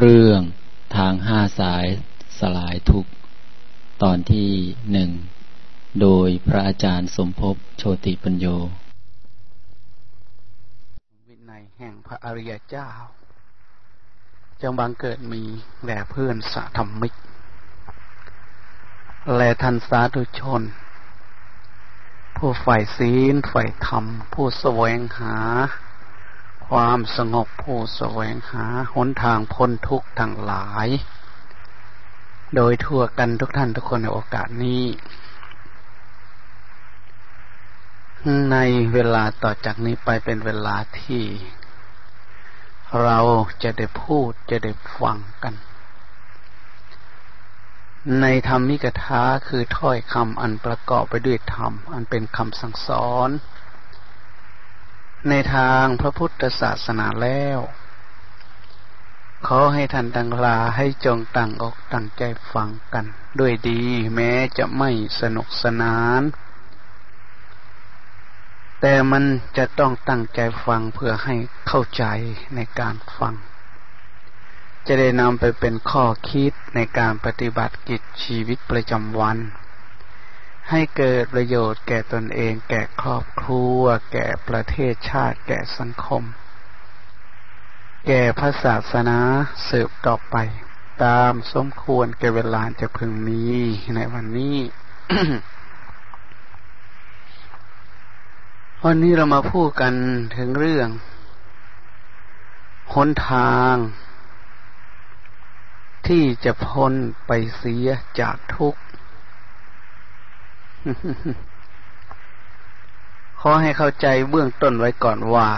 เรื่องทางห้าสายสลายทุกตอนที่หนึ่ง โดยพระอาจารย์สมภพโชติปัญโย วินัยแห่งพระอริยเจ้าจงบังเกิดมีแด่เพื่อนสะธรรมิก และทันสาธุชน ผู้ฝ่ายศีลฝ่ายธรรม ผู้แสวงหา ความสงบผู้แสวงหาหนทางพ้นทุกข์ทั้งหลาย โดยทั่วกันทุกท่านทุกคนในโอกาสนี้ ในเวลาต่อจากนี้ไปเป็นเวลาที่ เราจะได้พูดจะได้ฟังกัน ในธรรมิกถาคือถ้อยคำอันประกอบไปด้วยธรรม อันเป็นคำสั่งสอน ในทางพระพุทธศาสนาแล้ว ขอให้ท่านตังลาให้จงตั้งอกตั้งใจฟังกัน ด้วยดีแม้จะไม่สนุกสนาน แต่มันจะต้องตั้งใจฟังเพื่อให้เข้าใจในการฟัง จะได้นำไปเป็นข้อคิดในการปฏิบัติกิจชีวิตประจำวัน ให้เกิดประโยชน์แก่ตนเอง แก่ครอบครัว แก่ประเทศชาติ แก่สังคม แก่พระศาสนาสืบต่อไป ตามสมควรแก่เวลาจะพึงมีในวันนี้วันนี้เรามาพูดกันถึงเรื่องหนทาง ที่จะพ้นไปเสียจากทุกข์ ขอให้เข้าใจเบื้องต้นไว้ก่อนว่า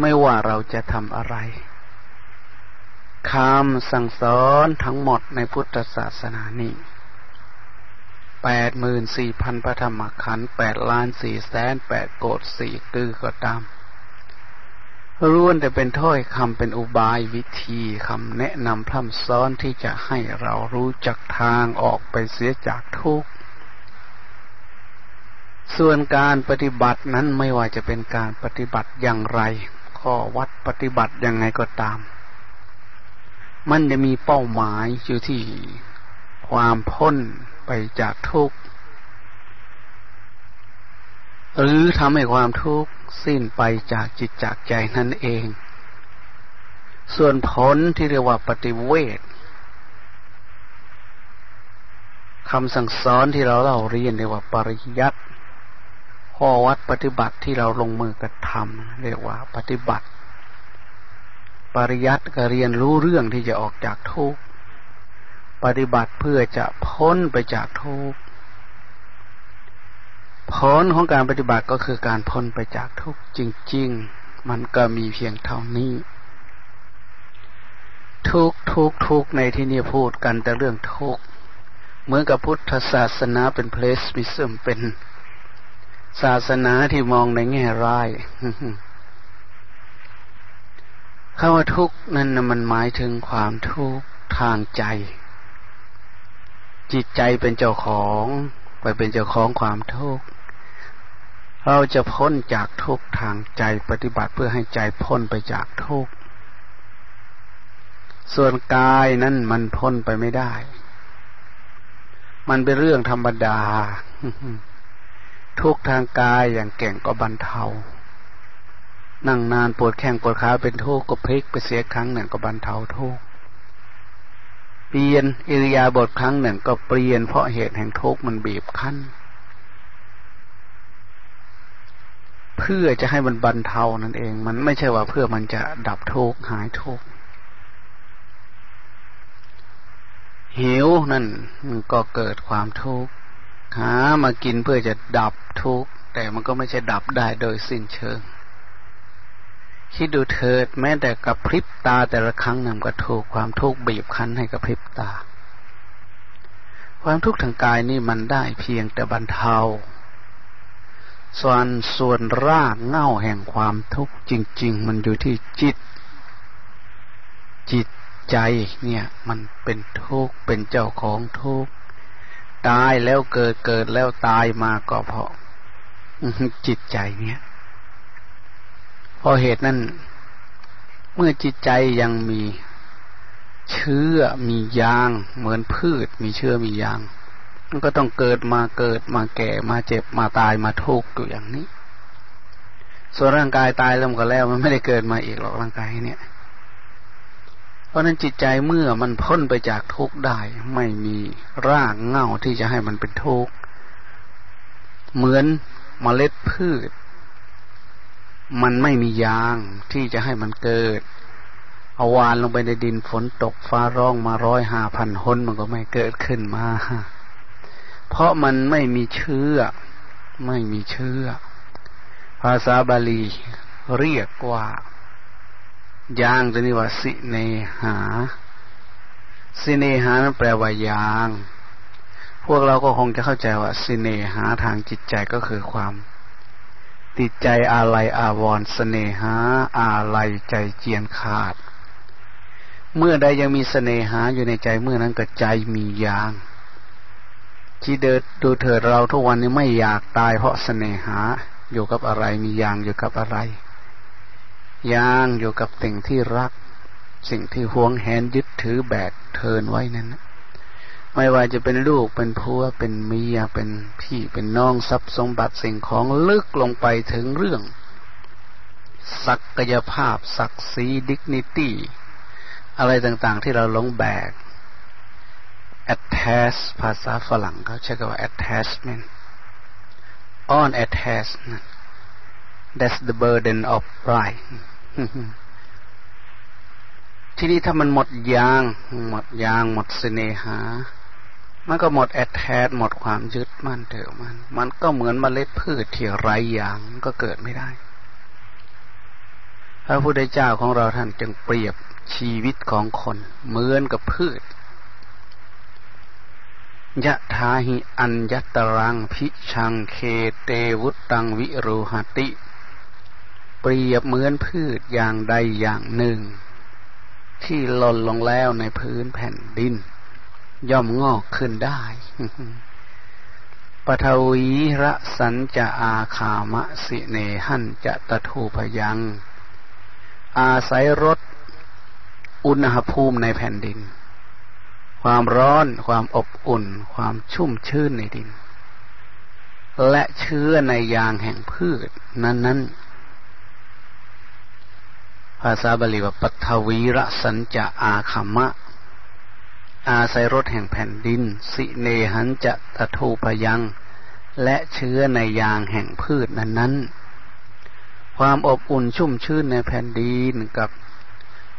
ไม่ว่าเราจะทำอะไรคำสั่งสอนทั้งหมดในพุทธศาสนานี้แปดหมื่นสี่พันพระธรรมขันธ์แปดล้านสี่แสนแปดโกดสี่กือก็ตามล้วนแต่เป็นถ้อยคำเป็นอุบายวิธีคำแนะนำพร่ำซ้อนที่จะให้เรารู้จักทางออกไปเสียจากทุกข์ ส่วนการปฏิบัตินั้นไม่ว่าจะเป็นการปฏิบัติอย่างไร ข้อวัดปฏิบัติยังไงก็ตาม มันจะมีเป้าหมายอยู่ที่ความพ้นไปจากทุกข์ หรือทำให้ความทุกข์สิ้นไปจากจิตจากใจนั่นเอง ส่วนผลที่เรียกว่าปฏิเวทคำสั่งสอนที่เราเล่าเรียนเรียกว่าปริยัติ ข้อวัดปฏิบัติที่เราลงมือกระทำเรียกว่า ปฏิบัติ ปริยัติก็เรียนรู้เรื่องที่จะออกจากทุกข์ปฏิบัติเพื่อจะพ้นไปจากทุกข์ผลของการปฏิบัติก็คือการพ้นไปจากทุกข์จริง ๆ มันก็มีเพียงเท่านี้ ทุกทุกทุกในที่นี้พูดกันแต่เรื่องทุกข์เหมือนกับพุทธศาสนาเป็นเพลสมิซึมเป็น ศาสนาที่มองในแง่ร้ายคำว่าทุกข์นั่นมันหมายถึงความทุกข์ทางใจ จิตใจเป็นเจ้าของไปเป็นเจ้าของความทุกข์เราจะพ้นจากทุกข์ทางใจปฏิบัติเพื่อให้ใจพ้นไปจากทุกข์ส่วนกายนั้นมันพ้นไปไม่ได้ มันเป็นเรื่องธรรมดา ทุกทางกายอย่างแก่งก็บรรเทา นั่งนานปวดแข้งปวดขาเป็นทุกข์ก็พลิกไปเสียครั้งหนึ่งก็บรรเทาทุกข์เปลี่ยนอิริยาบถครั้งหนึ่งก็เปลี่ยนเพราะเหตุแห่งทุกข์มันบีบคั้น เพื่อจะให้มันบรรเทานั่นเอง มันไม่ใช่ว่าเพื่อมันจะดับทุกข์หายทุกข์หิวนั่นมันก็เกิดความทุกข์ หามากินเพื่อจะดับทุกข์ แต่มันก็ไม่ใช่ดับได้โดยสิ้นเชิง คิดดูเถิดแม้แต่กับพริบตาแต่ละครั้งนึ่งก็ถูกความทุกข์บีบคั้นให้กับพริบตา ความทุกข์ทางกายนี่มันได้เพียงแต่บรรเทา ส่วนส่วนรากเง่าแห่งความทุกข์จริง ๆ มันอยู่ที่จิต จิตใจเนี่ย มันเป็นทุกข์เป็นเจ้าของทุกข์ ตายแล้วเกิดเกิดแล้วตายมาก็เพราะจิตใจเนี่ยเพราะเหตุนั้น เมื่อจิตใจยังมีเชื้อมียาง เหมือนพืช มีเชื้อมียาง มันก็ต้องเกิดมาเกิดมาแก่มาเจ็บมาตายมาทุกข์อยู่อย่างนี้ ส่วนร่างกายตายแล้วก็แล้ว มันไม่ได้เกิดมาอีกหรอกร่างกายเนี่ย ราะนั้นจิตใจเมื่อมันพ้นไปจากทุกข์ได้ ไม่มีรากเง่าที่จะให้มันเป็นทุกข์เหมือนเมล็ดพืช มันไม่มียางที่จะให้มันเกิดเอาวานลงไปในดินฝนตกฟ้าร้องมาร้อยห้าพันหนมันก็ไม่เกิดขึ้นมา เพราะมันไม่มีเชื้อ ไม่มีเชื้อ ภาษาบาลีเรียกว่า ยางตัวนี้ว่าสิเนหา สิเนหานั้นแปลว่ายาง พวกเราก็คงจะเข้าใจว่า สิเนหาทางจิตใจก็คือความ ติดใจอาลัยอาวรสเสนหา อาลัยใจเจียนขาด เมื่อใดยังมีเสน่หาอยู่ในใจเมื่อนั้นก็ใจมียางที่เดินดูเถิดเราทุกวันนี้ไม่อยากตายเพราะเสน่หา อยู่กับอะไรมียางอยู่กับอะไร ยางอยู่กับสิ่งที่รัก สิ่งที่หวงแหนยึดถือแบกเทินไว้นั้นไม่ว่าจะเป็นลูกเป็นผัวเป็นเมียเป็นพี่เป็นน้องทรัพย์สมบัติสิ่งของลึกลงไปถึงเรื่อง ศักยภาพ ศักดิ์ศรี dignity อะไรต่างๆที่เราลงแบก attach ภาษาฝรั่งเขาใช้คำว่า attachment on attachment that's the burden of pride ทีนี้ถ้ามันหมดยาง หมดยาง หมดเสน่หา มันก็หมดแอดแทสหมดความยึดมั่นเถอะมัน มันก็เหมือนมเมล็ดพืชที่ไร้ยางก็เกิดไม่ได้ พระพุทธเจ้าของเราท่านจึงเปรียบชีวิตของคนเหมือนกับพืชยะทาหิอัญญตรังพิชังเคเตวุตังวิรุหติ เปรียบเหมือนพืชอย่างใดอย่างหนึ่ง ที่หล่นลงแล้วในพื้นแผ่นดิน ย่อมงอกขึ้นได้ปทวีระสัญจะอาคามะสิเนหันจะตะทูพยัง อาศัยรถอุณหภูมิในแผ่นดิน ความร้อนความอบอุ่น ความชุ่มชื้นในดิน และเชื้อในยางแห่งพืชนั้นนั้น ภาษาบาลีว่าปัทวีระสัญจะอาคมะ อาศัยรถแห่งแผ่นดิน สิเนหันจะตะทูพยัง และเชื้อในยางแห่งพืชนั้นนั้นความอบอุ่นชุ่มชื้นในแผ่นดินกับ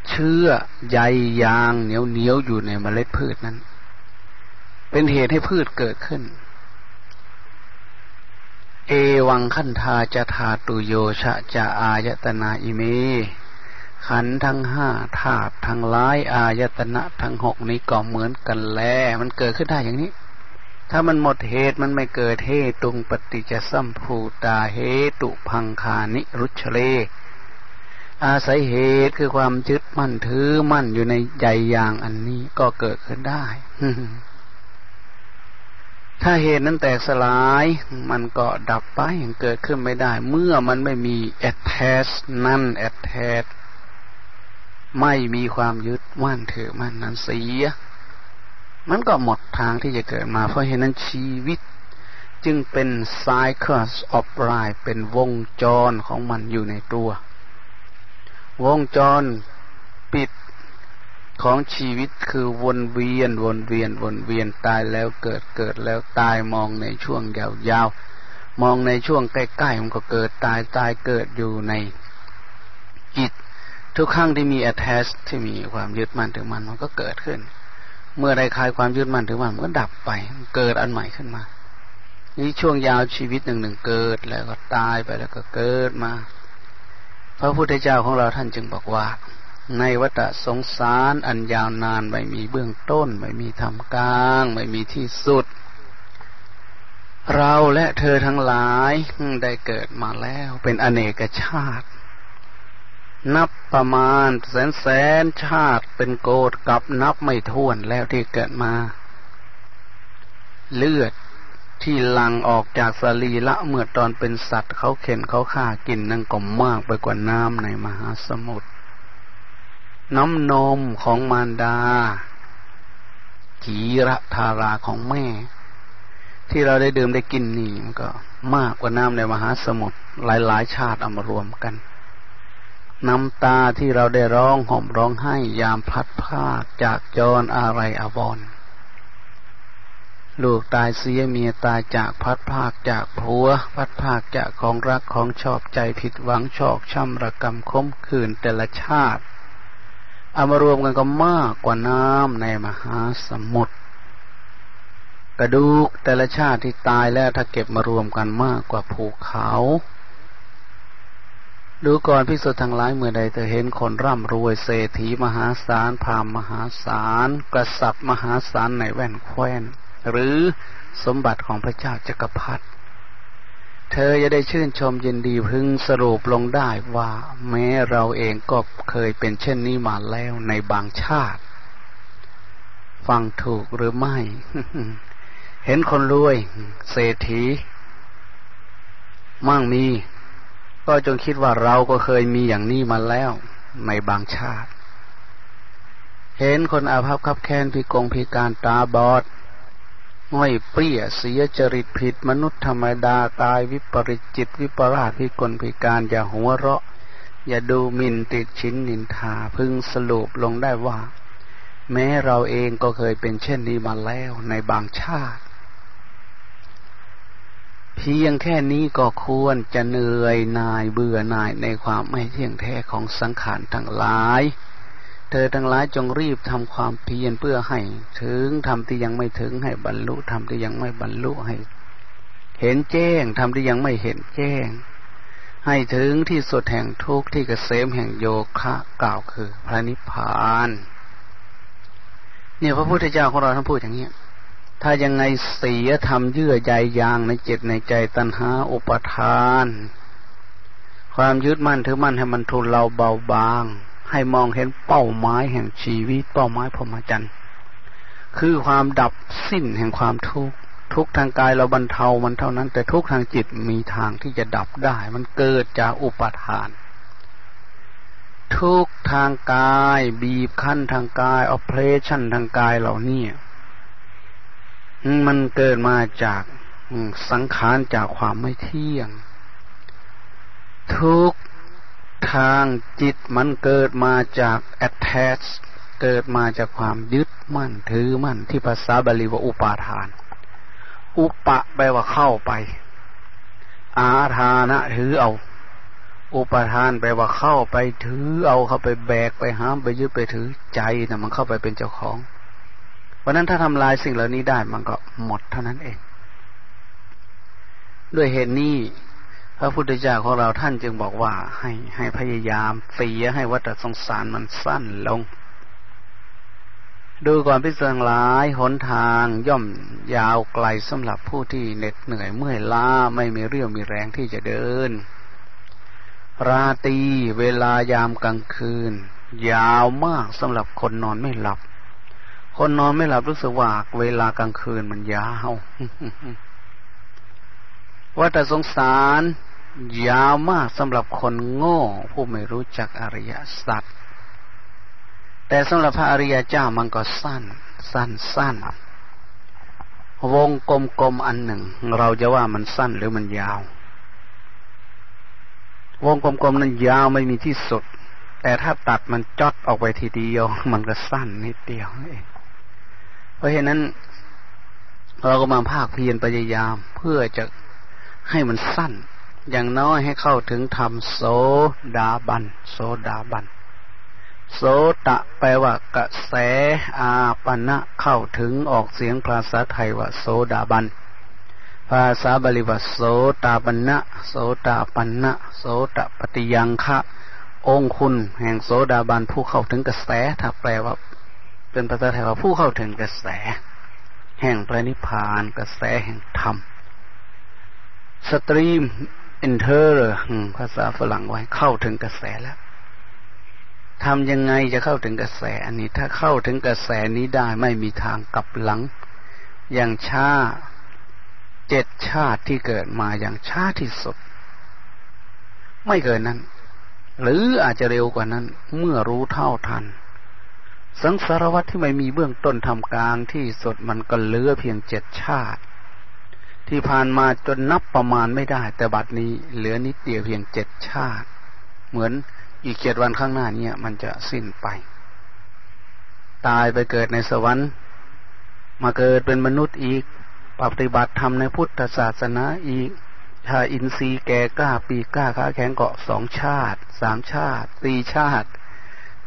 เชื้อใยยางเหนียวเหนียวอยู่ในเมล็ดพืชนั้น เป็นเหตุให้พืชเกิดขึ้น เอวังขันธาจะธาตุโยชะจะอายตนาอิเม ขันทั้งห้าธาตุทั้งร้ายอายตนะทั้งหกนี้ก็เหมือนกันแลมันเกิดขึ้นได้อย่างนี้ ถ้ามันหมดเหตุมันไม่เกิดเหตุงปฏิจจสัมภูตาเหตุพังคานิรุชเล อาศัยเหตุคือความยึดมั่นถือมั่นอยู่ในใจอย่างอันนี้ก็เกิดขึ้นได้ถ้าเหตุนั้นแตกสลาย มันก็ดับไปยังเกิดขึ้นไม่ได้ เมื่อมันไม่มี attach นั่น attach ไม่มีความยึดมั่นถือมั่นนั้นเสีย มันก็หมดทางที่จะเกิดมา เพราะเหตุนั้นชีวิต จึงเป็น cycle of life เป็นวงจรของมันอยู่ในตัว วงจรปิดของชีวิตคือวนเวียนวนเวียนวนเวียนตายแล้วเกิดเกิดแล้วตายมองในช่วงยาวๆมองในช่วงใกล้ๆมันก็เกิดตายตายเกิดอยู่ใน ทุกครั้งที่มี attach ที่มีความยึดมั่นถึงมันมันก็เกิดขึ้น เมื่อใดคลายความยึดมั่นถึงมันมันก็ดับไป เกิดอันใหม่ขึ้นมา นี่ช่วงยาวชีวิตหนึ่งหนึ่งเกิดแล้วก็ตายไปแล้วก็เกิดมา พระพุทธเจ้าของเราท่านจึงบอกว่า ในวัฏสงสารอันยาวนานไม่มีเบื้องต้น ไม่มีทำกลาง ไม่มีที่สุด เราและเธอทั้งหลายได้เกิดมาแล้วเป็นอเนกชาติ นับประมาณแสนแสนชาติเป็นโกดกับนับไม่ถ้วนแล้วที่เกิดมา เลือดที่หลั่งออกจากสรีละเมื่อตอนเป็นสัตว์เขาเข็นเขาฆ่ากินนั่นก็มากไปกว่าน้ำในมหาสมุทรน้ำนมของมารดาจีระธาราของแม่ ที่เราได้ดื่มได้กินนี่มันก็ มากกว่าน้ำในมหาสมุทรหลายๆ ชาติเอามารวมกัน น้ำตาที่เราได้ร้องห่มร้องไห้ยามพลัดพรากจากจรอะไรอาวรลูกตายเสียเมียตายจากพัดภาคจากผัว พัดภาคจากของรักของชอบใจผิดหวังชอกช้ำระกำคมคืนแต่ละชาติ เอามารวมกันก็มากกว่าน้ำในมหาสมุทรกระดูกแต่ละชาติที่ตายแล้วถ้าเก็บมารวมกันมากกว่าภูเขา ดูก่อนพิสุทธ์ทั้งหลายเมื่อใดเธอเห็นคนร่ำรวยเศรษฐีมหาศาลพามมหาศาลกษัตริย์มหาศาลในแว่นแคว้น หรือสมบัติของพระเจ้าจักรพรรดิเธอจะได้ชื่นชมยินดีพึงสรุปลงได้ว่า แม้เราเองก็เคยเป็นเช่นนี้มาแล้วในบางชาติ ฟังถูกหรือไม่ เห็นคนรวย เศรษฐี มั่งมี ก็จงคิดว่าเราก็เคยมีอย่างนี้มาแล้วในบางชาติ เห็นคนอาภัพขับแค้นพิกงพิการตาบอดง่อยเปรี้ยเสียจริตผิดมนุษย์ธรรมดากายวิปริจิตวิปราชพิกลพิการอย่าหัวเราะ อย่าดูหมิ่นติดชิ้นนินทาพึงสรุปลงได้ว่า แม้เราเองก็เคยเป็นเช่นนี้มาแล้วในบางชาติ เพียงแค่นี้ก็ควรจะเหนื่อยนายเบื่อหน่ายในความไม่เที่ยงแท้ของสังขารทั้งหลาย เธอทั้งหลายจงรีบทำความเพียรเพื่อให้ถึงทำที่ยังไม่ถึงให้บรรลุทำที่ยังไม่บรรลุให้ เห็นแจ้งทำที่ยังไม่เห็นแจ้ง ให้ถึงที่สุดแห่งทุกข์ที่เกษมแห่งโยคะกล่าวคือพระนิพพาน เนี่ยพระพุทธเจ้าของเราท่านพูดอย่างนี้ ถ้ายังไงเสียทำเยื่อใยยางในจิตในใจตัณหาอุปทาน ความยึดมั่นถือมั่นให้มันทุนเราเบาบาง ให้มองเห็นเป้าหมายแห่งชีวิตเป้าหมายพรหมจรรย์คือความดับสิ้นแห่งความทุกข์ทุกทางกายเราบรรเทามันเท่านั้น แต่ทุกทางจิตมีทางที่จะดับได้ มันเกิดจากอุปทาน ทุกทางกายบีบคั้นทางกายออเพลชั่นทางกายเหล่านี้ มันเกิดมาจากสังขารจากความไม่เที่ยง ทุกทางจิตมันเกิดมาจาก attach เกิดมาจากความยึดมั่นถือมั่นที่ภาษาบาลีว่าอุปาทาน อุปะแปลว่าเข้าไป อาทานะถือเอา อุปทานแปลว่าเข้าไปถือเอาเข้าไปแบกไปห้ามไปยึดไปถือใจนะมันเข้าไปเป็นเจ้าของ เพราะนั้นถ้าทำลายสิ่งเหล่านี้ได้มันก็หมดเท่านั้นเอง ด้วยเหตุนี้พระพุทธเจ้าของเราท่านจึงบอกว่าให้ให้พยายามเสียให้วัฏสงสารมันสั้นลง ดูก่อนพิจารณาหนทางย่อมยาวไกลสำหรับผู้ที่เหน็ดเหนื่อยเมื่อยล้าไม่มีเรี่ยวมีแรงที่จะเดิน ราตรีเวลายามกลางคืน ยาวมากสำหรับคนนอนไม่หลับ คนนอนไม่หลับรู้สึกว่าเวลากลางคืนมันยาว ว่าแต่สงสาร ยาวมากสำหรับคนโง่ ผู้ไม่รู้จักอริยสัจแต่สำหรับพระอริยเจ้ามันก็สั้น สั้นสั้นวงกลมๆอันหนึ่ง เราจะว่ามันสั้นหรือมันยาว วงกลมๆนั้นยาวไม่มีที่สุด แต่ถ้าตัดมันจอดออกไปทีเดียว มันก็สั้นนิดเดียวเอง เพราะฉะนั้น เราก็มาภาคเพียรพยายามเพื่อจะให้มันสั้น อย่างน้อยให้เข้าถึงธรรมโสดาบัน โสดาบัน โสตะแปลว่ากระแสอาปณะเข้าถึงออกเสียงภาษาไทยว่าโสดาบันภาษาบาลีว่าโสตาปันนะโสตาปันนะโสตปฏิยังคะ องคุณแห่งโสดาบันผู้เข้าถึงกระแสถ้าแปลว่า เป็นภาษาไทยว่าผู้เข้าถึงกระแส แห่งพระนิพพาน กระแสแห่งธรรม stream enterer ภาษาฝรั่งไว้เข้าถึงกระแสแล้วทำยังไงจะเข้าถึงกระแส อันนี้ถ้าเข้าถึงกระแสนี้ได้ไม่มีทางกลับหลัง อย่างช้าเจ็ดชาติที่เกิดมาอย่างช้าที่สุด ไม่เกินนั้น หรืออาจจะเร็วกว่านั้น เมื่อรู้เท่าทัน สังสารวัตที่ไม่มีเบื้องต้นทำกลางที่สดมันก็เหลือเพียงเจ็ดชาติ ที่ผ่านมาจนนับประมาณไม่ได้ แต่บัดนี้เหลือนิดเดียวเพียงเจ็ดชาติ เหมือนอีกเจ็ดวันข้างหน้าเนี่ยมันจะสิ้นไป ตายไปเกิดในสวรรค์ มาเกิดเป็นมนุษย์อีกปฏิบัติธรรมในพุทธศาสนาอีกถ้าอินทรีย์แก่กล้าปีกล้าขาแข็งเกาะสองชาติสามชาติสี่ชาติ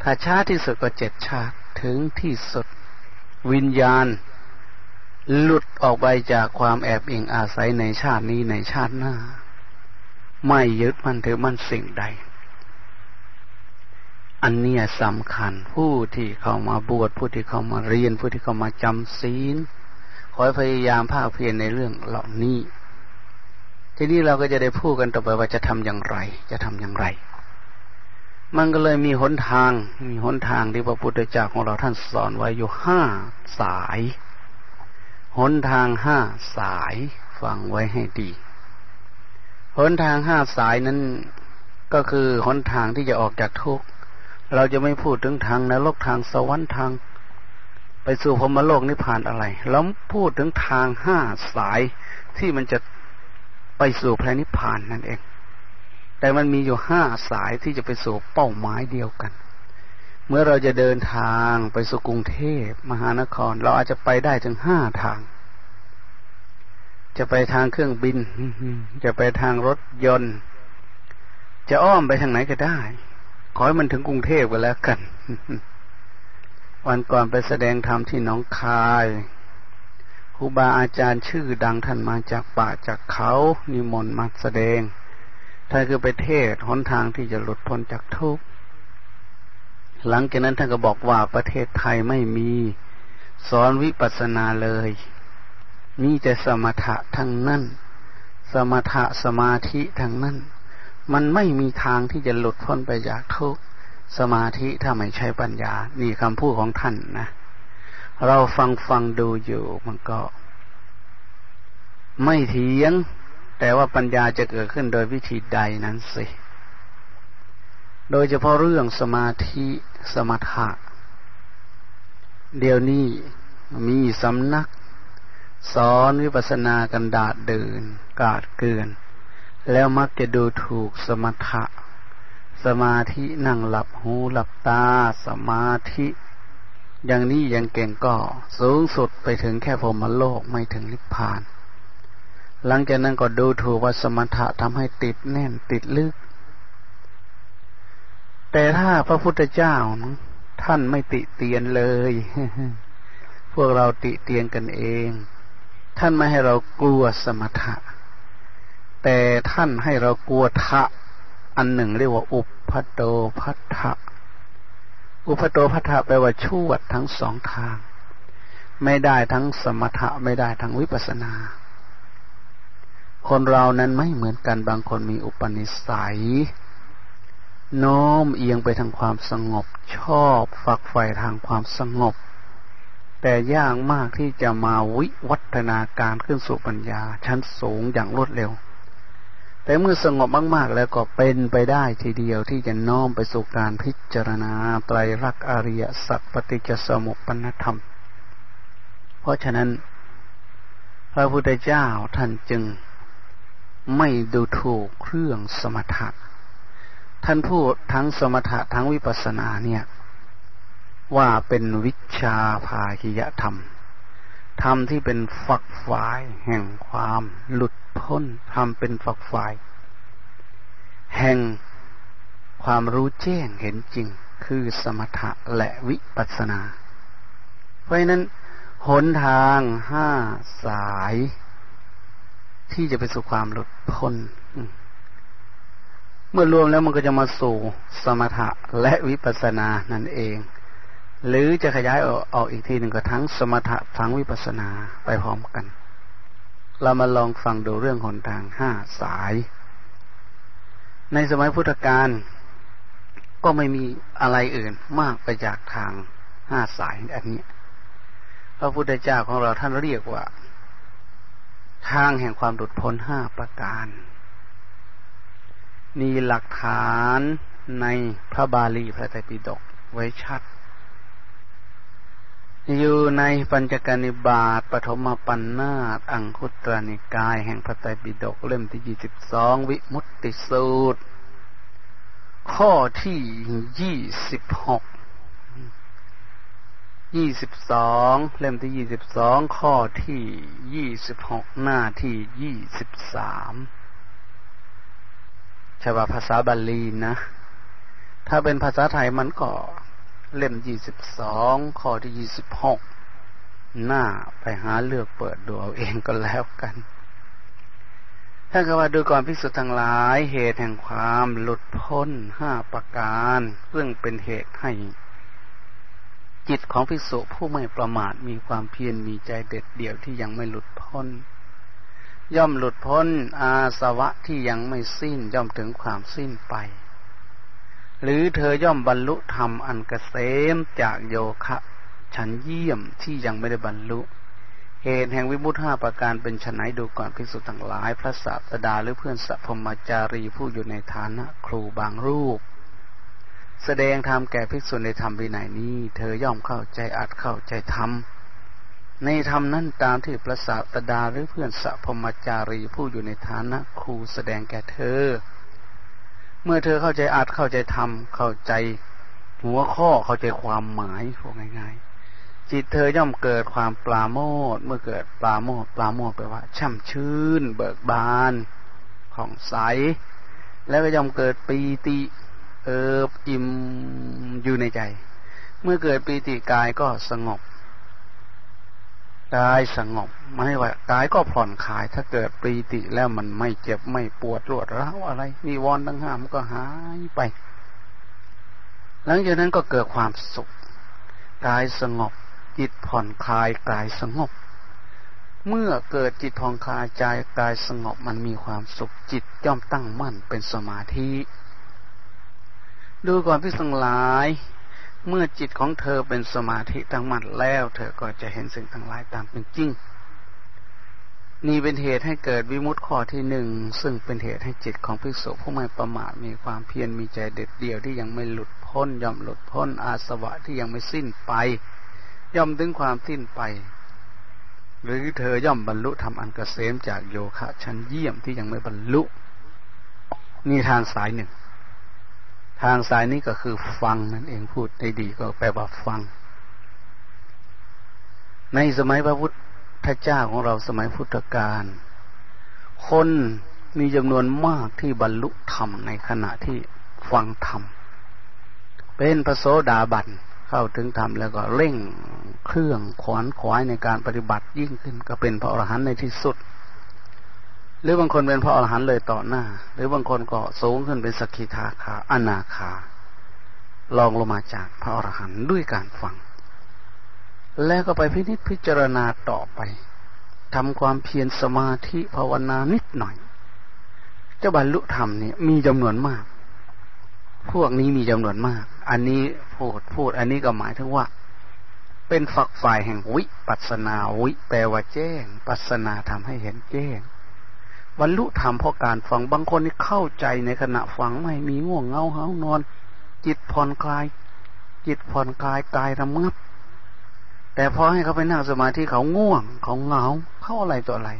ถ้าชาติที่สุดก็เจ็ดชาติ ถึงที่สุดวิญญาณ หลุดออกไปจากความแอบอิงอาศัยในชาตินี้ในชาติหน้า ไม่ยึดมันถือมันสิ่งใด อันเนี้ยสำคัญผู้ที่เข้ามาบวชผู้ที่เข้ามาเรียน ผู้ที่เข้ามาจำศีลขอพยายามภาคเพียรในเรื่องเหล่านี้ทีนี้เราก็จะได้พูดกันต่อไปว่าจะทำอย่างไร จะทำอย่างไร มันก็เลยมีหนทาง มีหนทางที่พระพุทธเจ้าของเราท่านสอนไว้อยู่ห้าสาย หนทางห้าสายฟังไว้ให้ดี หนทางห้าสายนั้นก็คือหนทางที่จะออกจากทุกข์ เราจะไม่พูดถึงทางนรกทางสวรรค์ทาง ไปสู่พรมโลกนิพพานอะไร เราพูดถึงทางห้าสายที่มันจะไปสู่พระนิพพานนั่นเอง แต่มันมีอยู่ห้าสายที่จะไปสู่เป้าหมายเดียวกัน เมื่อเราจะเดินทางไปสู่กรุงเทพมหานคร เราอาจจะไปได้ถึงห้าทาง จะไปทางเครื่องบิน จะไปทางรถยนต์ จะอ้อมไปทางไหนก็ได้ ขอให้มันถึงกรุงเทพก็แล้วกัน วันก่อนไปแสดงธรรมที่น้องคายครูบาอาจารย์ชื่อดังท่านมาจากป่าจากเขานิมนต์มาแสดง ท่านคือไปเทศหนทางที่จะหลุดพ้นจากทุกข์ หลังจากนั้นท่านก็บอกว่าประเทศไทยไม่มีสอนวิปัสสนาเลย มีแต่สมถะทั้งนั้น สมถะสมาธิทั้งนั้น มันไม่มีทางที่จะหลุดพ้นไปจากทุกข์ สมาธิถ้าไม่ใช่ปัญญา นี่คำพูดของท่านนะ เราฟังฟังดูอยู่มันก็ ไม่เถียง แต่ว่าปัญญาจะเกิดขึ้นโดยวิธีใดนั้นสิ โดยเฉพาะเรื่องสมาธิสมถะ เดี๋ยวนี้มีสำนัก สอนวิปัสสนากันดาดเดิน กาดเกิน แล้วมักจะดูถูกสมถะ สมาธินั่งหลับหูหลับตา สมาธิ อย่างนี้ยังเก่งก็ สูงสุดไปถึงแค่พรมโลกไม่ถึงนิพพาน หลังจากนั้นก็ดูถูกว่าสมถะทำให้ติดแน่นติดลึก แต่ถ้าพระพุทธเจ้าท่านไม่ติเตียนเลย พวกเราติเตียนกันเอง ท่านไม่ให้เรากลัวสมถะ แต่ท่านให้เรากลัวทะ อันหนึ่งเรียกว่า อุปพโตพัทธะอุปโตพัทธะแปลว่าชวดทั้งสองทาง ไม่ได้ทั้งสมถะไม่ได้ทั้งวิปัสนา คนเรานั้นไม่เหมือนกันบางคนมีอุปนิสัย โน้มเอียงไปทางความสงบชอบฝักใฝ่ทางความสงบ แต่ยากมากที่จะมาวิวัฒนาการขึ้นสู่ปัญญา ชั้นสูงอย่างรวดเร็ว แต่เมื่อสงบมากๆ แล้วก็เป็นไปได้ทีเดียวที่จะน้อมไปสู่การพิจารณาไตรลักษณ์อริยสัจปฏิจจสมุปปนธรรม เพราะฉะนั้น พระพุทธเจ้าท่านจึง ไม่ดูถูกเครื่องสมถะ ท่านพูดทั้งสมถะทั้งวิปัสสนาเนี่ย ว่าเป็นวิชาภาคิยธรรม ธรรมที่เป็นฝักฝ่ายแห่งความหลุดพ้นทำเป็นฝักฝ่าย แห่งความรู้แจ้งเห็นจริง คือสมถะและวิปัสสนา เพราะนั้นหนทางห้าสาย ที่จะไปสู่ความหลุดพ้นเมื่อรวมแล้วมันก็จะมาสู่สมถะและวิปัสสนานั่นเอง หรือจะขยายออกอีกทีหนึ่งก็ทั้งสมถะทั้งวิปัสสนาไปพร้อมกัน เรามาลองฟังดูเรื่องหนทางห้าสาย ในสมัยพุทธกาลก็ไม่มีอะไรอื่นมากไปจากทางห้าสายอันนี้พระพุทธเจ้าของเราท่านเรียกว่า ทางแห่งความหลุดพ้นห้าประการ มีหลักฐานในพระบาลีพระไตรปิฎกไว้ชัด อยู่ในปัญจกนิบาตปฐมปัญนาตอังคุตรนิกาย แห่งพระไตรปิฎกเล่มที่ยี่สิบสองวิมุตติสูตร ข้อที่ยี่สิบหก ยี่สิบสองเล่มที่ยี่สิบสองข้อที่ยี่สิบหกหน้าที่ยี่สิบสามฉบับภาษาบาลีนะ ถ้าเป็นภาษาไทยมันก็เล่มยี่สิบสองข้อที่ยี่สิบหกหน้าไปหาเลือกเปิดดูเอาเองก็แล้วกันถ้าก็ว่าดูก่อนพิสุทธ์ทั้งหลาย เหตุแห่งความหลุดพ้นห้าประการ ซึ่งเป็นเหตุให้ จิตของภิกษุผู้ไม่ประมาทมีความเพียรมีใจเด็ดเดี่ยวที่ยังไม่หลุดพ้น ย่อมหลุดพ้นอาสวะที่ยังไม่สิ้นย่อมถึงความสิ้นไป หรือเธอย่อมบรรลุธรรมอันกเกษมจากโยคะฉันเยี่ยมที่ยังไม่ได้บรรลุ เหตุแห่งวิมุตห้าประการเป็นชนดูก่อนภิกษุทั้งหลาย พระศาสดาหรือเพื่อนสัพพมจารีผู้อยู่ในฐานะครูบางรูป แสดงธรรมแก่ภิกษุในธรรมวินัยนี้ เธอย่อมเข้าใจอัดเข้าใจธรรมในธรรมนั้นตามที่พระศาสดาหรือเพื่อนสัพมจารีผู้อยู่ในฐานะครูแสดงแก่เธอ เมื่อเธอเข้าใจอัดเข้าใจธรรมเข้าใจหัวข้อเข้าใจความหมายพวกง่ายๆ จิตเธอย่อมเกิดความปลาโมดเมื่อเกิดปลาโมดปลาโมดแปลว่า ช่ำชื่น เบิกบาน ของใส แล้วก็ย่อมเกิดปีติ เอิบอิ่มอยู่ในใจ เมื่อเกิดปีติกายก็สงบกายสงบไม่ว่ากายก็ผ่อนคลาย ถ้าเกิดปีติแล้วมันไม่เจ็บไม่ปวดรวดร้าวอะไรนิวรณ์ทั้งห้ามก็หายไป หลังจากนั้นก็เกิดความสุขกายสงบ จิตผ่อนคลายกายสงบ เมื่อเกิดจิตผ่อนคลายใจกายสงบมันมีความสุขจิตย่อมตั้งมั่นเป็นสมาธิ ดูก่อนพิสังหลาย เมื่อจิตของเธอเป็นสมาธิตั้งมั่นแล้ว เธอก็จะเห็นสิ่งทั้งหลายตามเป็นจริง นี่เป็นเหตุให้เกิดวิมุตติข้อที่หนึ่ง ซึ่งเป็นเหตุให้จิตของภิกษุผู้ไม่ประมาทมีความเพียรมีใจเด็ดเดี่ยวที่ยังไม่หลุดพ้นย่อมหลุดพ้นอาสวะที่ยังไม่สิ้นไป ย่อมถึงความสิ้นไป หรือเธอย่อมบรรลุทำอันกเกษมจากโยคะชั้นเยี่ยมที่ยังไม่บรรลุนี่ทางสายหนึ่ง ทางสายนี้ก็คือฟังนั่นเองพูดได้ดีก็แปลว่าฟัง ในสมัยพระพุทธเจ้าของเราสมัยพุทธกาลคนมีจำนวนมากที่บรรลุธรรมในขณะที่ฟังธรรม เป็นพระโสดาบันเข้าถึงธรรมแล้วก็เร่งเครื่องขวนขวายในการปฏิบัติยิ่งขึ้นก็เป็นพระอรหันต์ในที่สุด หรือบางคนเป็นพระอรหันต์เลยต่อหน้า หรือบางคนก็สูงขึ้นเป็นสกิทาคาอนาคาลองลงมาจากพระอรหันต์ด้วยการฟัง แล้วก็ไปพินิจพิจารณาต่อไปทำความเพียรสมาธิภาวนานิดหน่อยจะบรรลุธรรมเนี่ยมีจำนวนมาก พวกนี้มีจำนวนมาก อันนี้พูดพูด อันนี้ก็หมายถึงว่า เป็นฝักฝ่ายแห่งวิปัสนาวิแปลว่าแจ้ง ปัสนาทำให้เห็นแจ้ง บรรลุธรรมเพราะการฟังบางคนนี่เข้าใจในขณะฟังไม่มีง่วงเงาเหานอน จิตผ่อนคลาย จิตผ่อนคลายกายระงับ แต่พอให้เขาไปนั่งสมาธิเขาง่วงเขาเหงาเขาอะไรตัวอะไร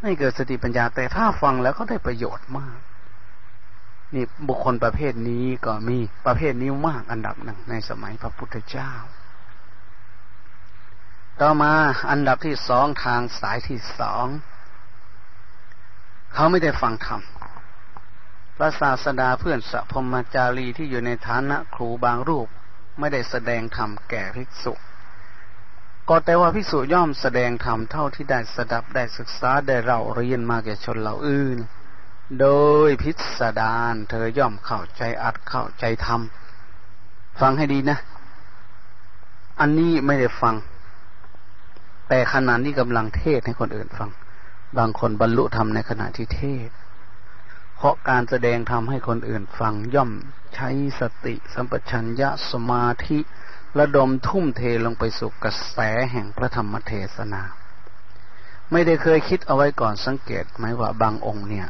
ไม่เกิดสติปัญญาแต่ถ้าฟังแล้วเขาได้ประโยชน์มาก นี่บุคคลประเภทนี้ก็มีประเภทนี้มากอันดับหนึ่งในสมัยพระพุทธเจ้า ต่อมาอันดับที่สองทางสายที่สอง เขาไม่ได้ฟังธรรมพระศาสดาเพื่อนสัพมจารีที่อยู่ในฐานะครูบางรูปไม่ได้แสดงธรรมแก่ภิกษุ ก็แต่ว่าภิกษุย่อมแสดงธรรมเท่าที่ได้สดับได้ศึกษาได้เราเรียนมาแก่ชนเหล่าอื่น โดยพิสดารเธอย่อมเข้าใจอัดเข้าใจธรรม ฟังให้ดีนะ อันนี้ไม่ได้ฟัง แต่ขณะนี้กำลังเทศให้คนอื่นฟัง บางคนบรรลุธรรมในขณะที่เทศ เพราะการแสดงธรรมให้คนอื่นฟังย่อมใช้สติ สัมปชัญญะสมาธิระดมทุ่มเทลงไปสู่กระแสแห่งพระธรรมเทศนา ไม่ได้เคยคิดเอาไว้ก่อนสังเกตไหมว่าบางองค์เนี่ย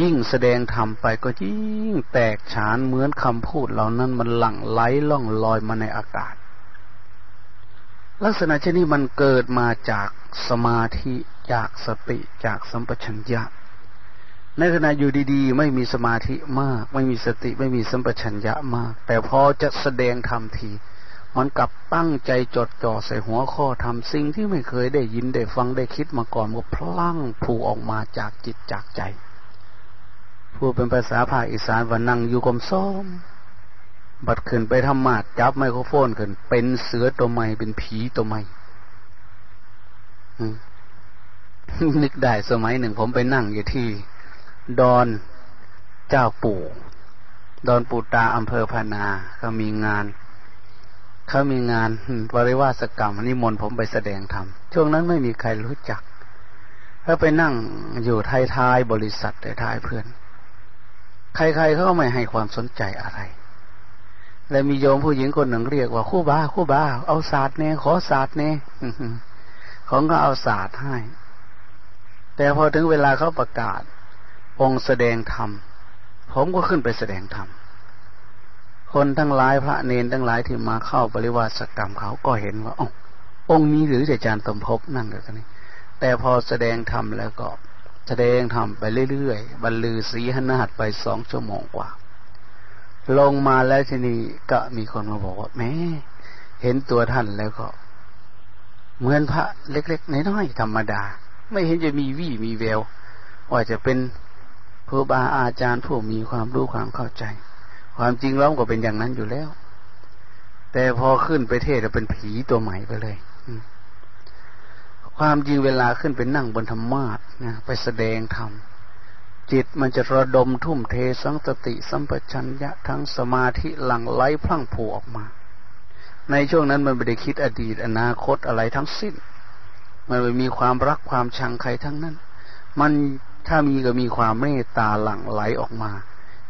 ยิ่งแสดงธรรมไปก็ยิ่งแตกฉานเหมือนคำพูดเหล่านั้นมันหลั่งไหลล่องลอยมาในอากาศ ลักษณะเช่นนี้มันเกิดมาจากสมาธิจากสติจากสัมปชัญญะในขณะอยู่ดีๆ ไม่มีสมาธิมาก ไม่มีสติไม่มีสัมปชัญญะมาก แต่พอจะแสดงธรรมที มันกลับตั้งใจจดจ่อใส่หัวข้อทำสิ่งที่ไม่เคยได้ยินได้ฟังได้คิดมาก่อนก็พลั่งผูออกมาจากจิตจากใจพูดเป็นภาษาภาคอีสานว่านั่งอยู่กลมซ้อม บัดขึ้นไปทำมาดจับไมโครโฟนขึ้น เป็นเสือตัวใหม่เป็นผีตัวใหม่นึกได้สมัยหนึ่งผมไปนั่งอยู่ที่ ดอนเจ้าปู่ ดอนปูตาอำเภอพานาเขามีงานเขามีงานปริวาสกรรมนิมนต์ผมไปแสดงธรรมช่วงนั้นไม่มีใครรู้จักเขาไปนั่งอยู่ท้ายท้ายบริษัทแต่ท้ายเพื่อน ใครๆเขาก็ไม่ให้ความสนใจอะไร และมีโยมผู้หญิงคนหนึ่งเรียกว่าคู่บ้าคู่บ้า เอาศาสตร์เน่ขอศาสตร์เน่ของก็เอาศาสตร์ให้ แต่พอถึงเวลาเขาประกาศ องค์แสดงธรรม ผมก็ขึ้นไปแสดงธรรม คนทั้งหลายพระเนนทั้งหลายที่มาเข้าปริวาสกรรมเขาก็เห็นว่าอ๋องค์นี้หรืออาจารย์สมภพนั่งอยู่ตรงนี้ แต่พอแสดงธรรมแล้วก็ แสดงธรรมไปเรื่อยๆบรรลือสีหนาดไปสองชั่วโมงกว่า ลงมาแล้วทีนี้ก็มีคนมาบอกว่าแม่เห็นตัวท่านแล้วก็ เหมือนพระเล็กๆน้อยๆธรรมดา ไม่เห็นจะมีวี่มีแววว่าจะเป็นผู้บาอาจารย์ผู้มีความรู้ความเข้าใจ ความจริงแล้วก็เป็นอย่างนั้นอยู่แล้ว แต่พอขึ้นไปเทศจะเป็นผีตัวใหม่ไปเลยความจริงเวลาขึ้นไปนั่งบนธรรมาทนะไปแสดงธรรม จิตมันจะระดมทุ่มเทสังสติสัมปชัญญะทั้งสมาธิหลั่งไหลพลั่งผูออกมา ในช่วงนั้นมันไม่ได้คิดอดีตอนาคตอะไรทั้งสิ้น มันไม่มีความรักความชังใครทั้งนั้น มันถ้ามีก็มีความเมตตาหลั่งไหลออกมา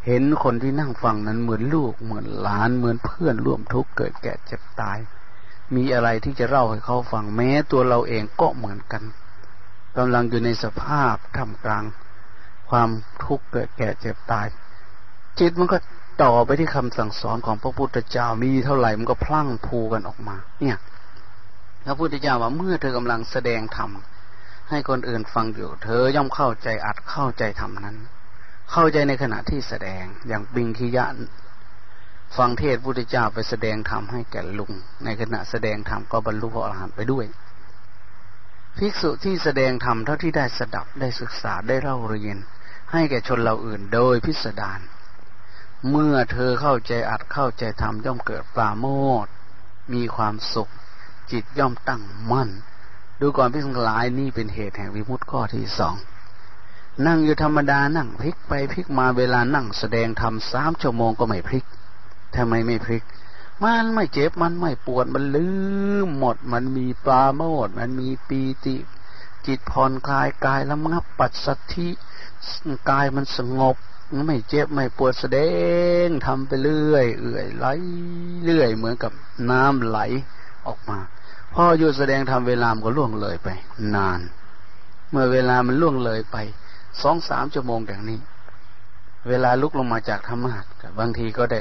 เห็นคนที่นั่งฟังนั้นเหมือนลูกเหมือนหลานเหมือนเพื่อนร่วมทุกข์เกิดแก่เจ็บตาย มีอะไรที่จะเล่าให้เขาฟังแม้ตัวเราเองก็เหมือนกันกำลังอยู่ในสภาพทำกลาง ความทุกข์เกิดแก่เจ็บตาย จิตมันก็ต่อไปที่คำสั่งสอนของพระพุทธเจ้ามีเท่าไหร่มันก็พลั่งพูกันออกมา เนี่ยพระพุทธเจ้าว่าเมื่อเธอกำลังแสดงธรรมให้คนอื่นฟังอยู่ เธอย่อมเข้าใจอัดเข้าใจธรรมนั้น เข้าใจในขณะที่แสดงอย่างบิงคิยะฟังเทศพุทธเจ้าไปแสดงธรรมให้แก่ลุง ในขณะแสดงธรรมก็บรรลุพระอรหันต์ไปด้วย ภิกษุที่แสดงธรรมเท่าที่ได้สดับได้ศึกษาได้เล่าเรียน ให้แก่ชนเราอื่นโดยพิสดารเมื่อเธอเข้าใจอัดเข้าใจธรรมย่อมเกิดปราโมทมีความสุข จิตย่อมตั้งมั่น ดูก่อนพิสังหลายนี่เป็นเหตุแห่งวิมุตติข้อที่สองนั่งอยู่ธรรมดานั่งพลิกไปพลิกมาเวลานั่งแสดงทำสามชั่วโมงก็ไม่พลิกทำไมไม่พลิก มันไม่เจ็บมันไม่ปวดมันลืมหมด มันมีปลาโมดมันมีปีติ จิตผ่อนคลายกายลำงับปัสสธิ กายมันสงบไม่เจ็บไม่ปวดแสดงทำไปเรื่อย เอื่อยไหลเรื่อยเหมือนกับน้ำไหลออกมาพออยู่แสดงทำเวลามันก็ล่วงเลยไป นาน เมื่อเวลามันล่วงเลยไปสองสามชั่วโมงอย่างนี้ เวลาลุกลงมาจากธรรมะบางทีก็ได้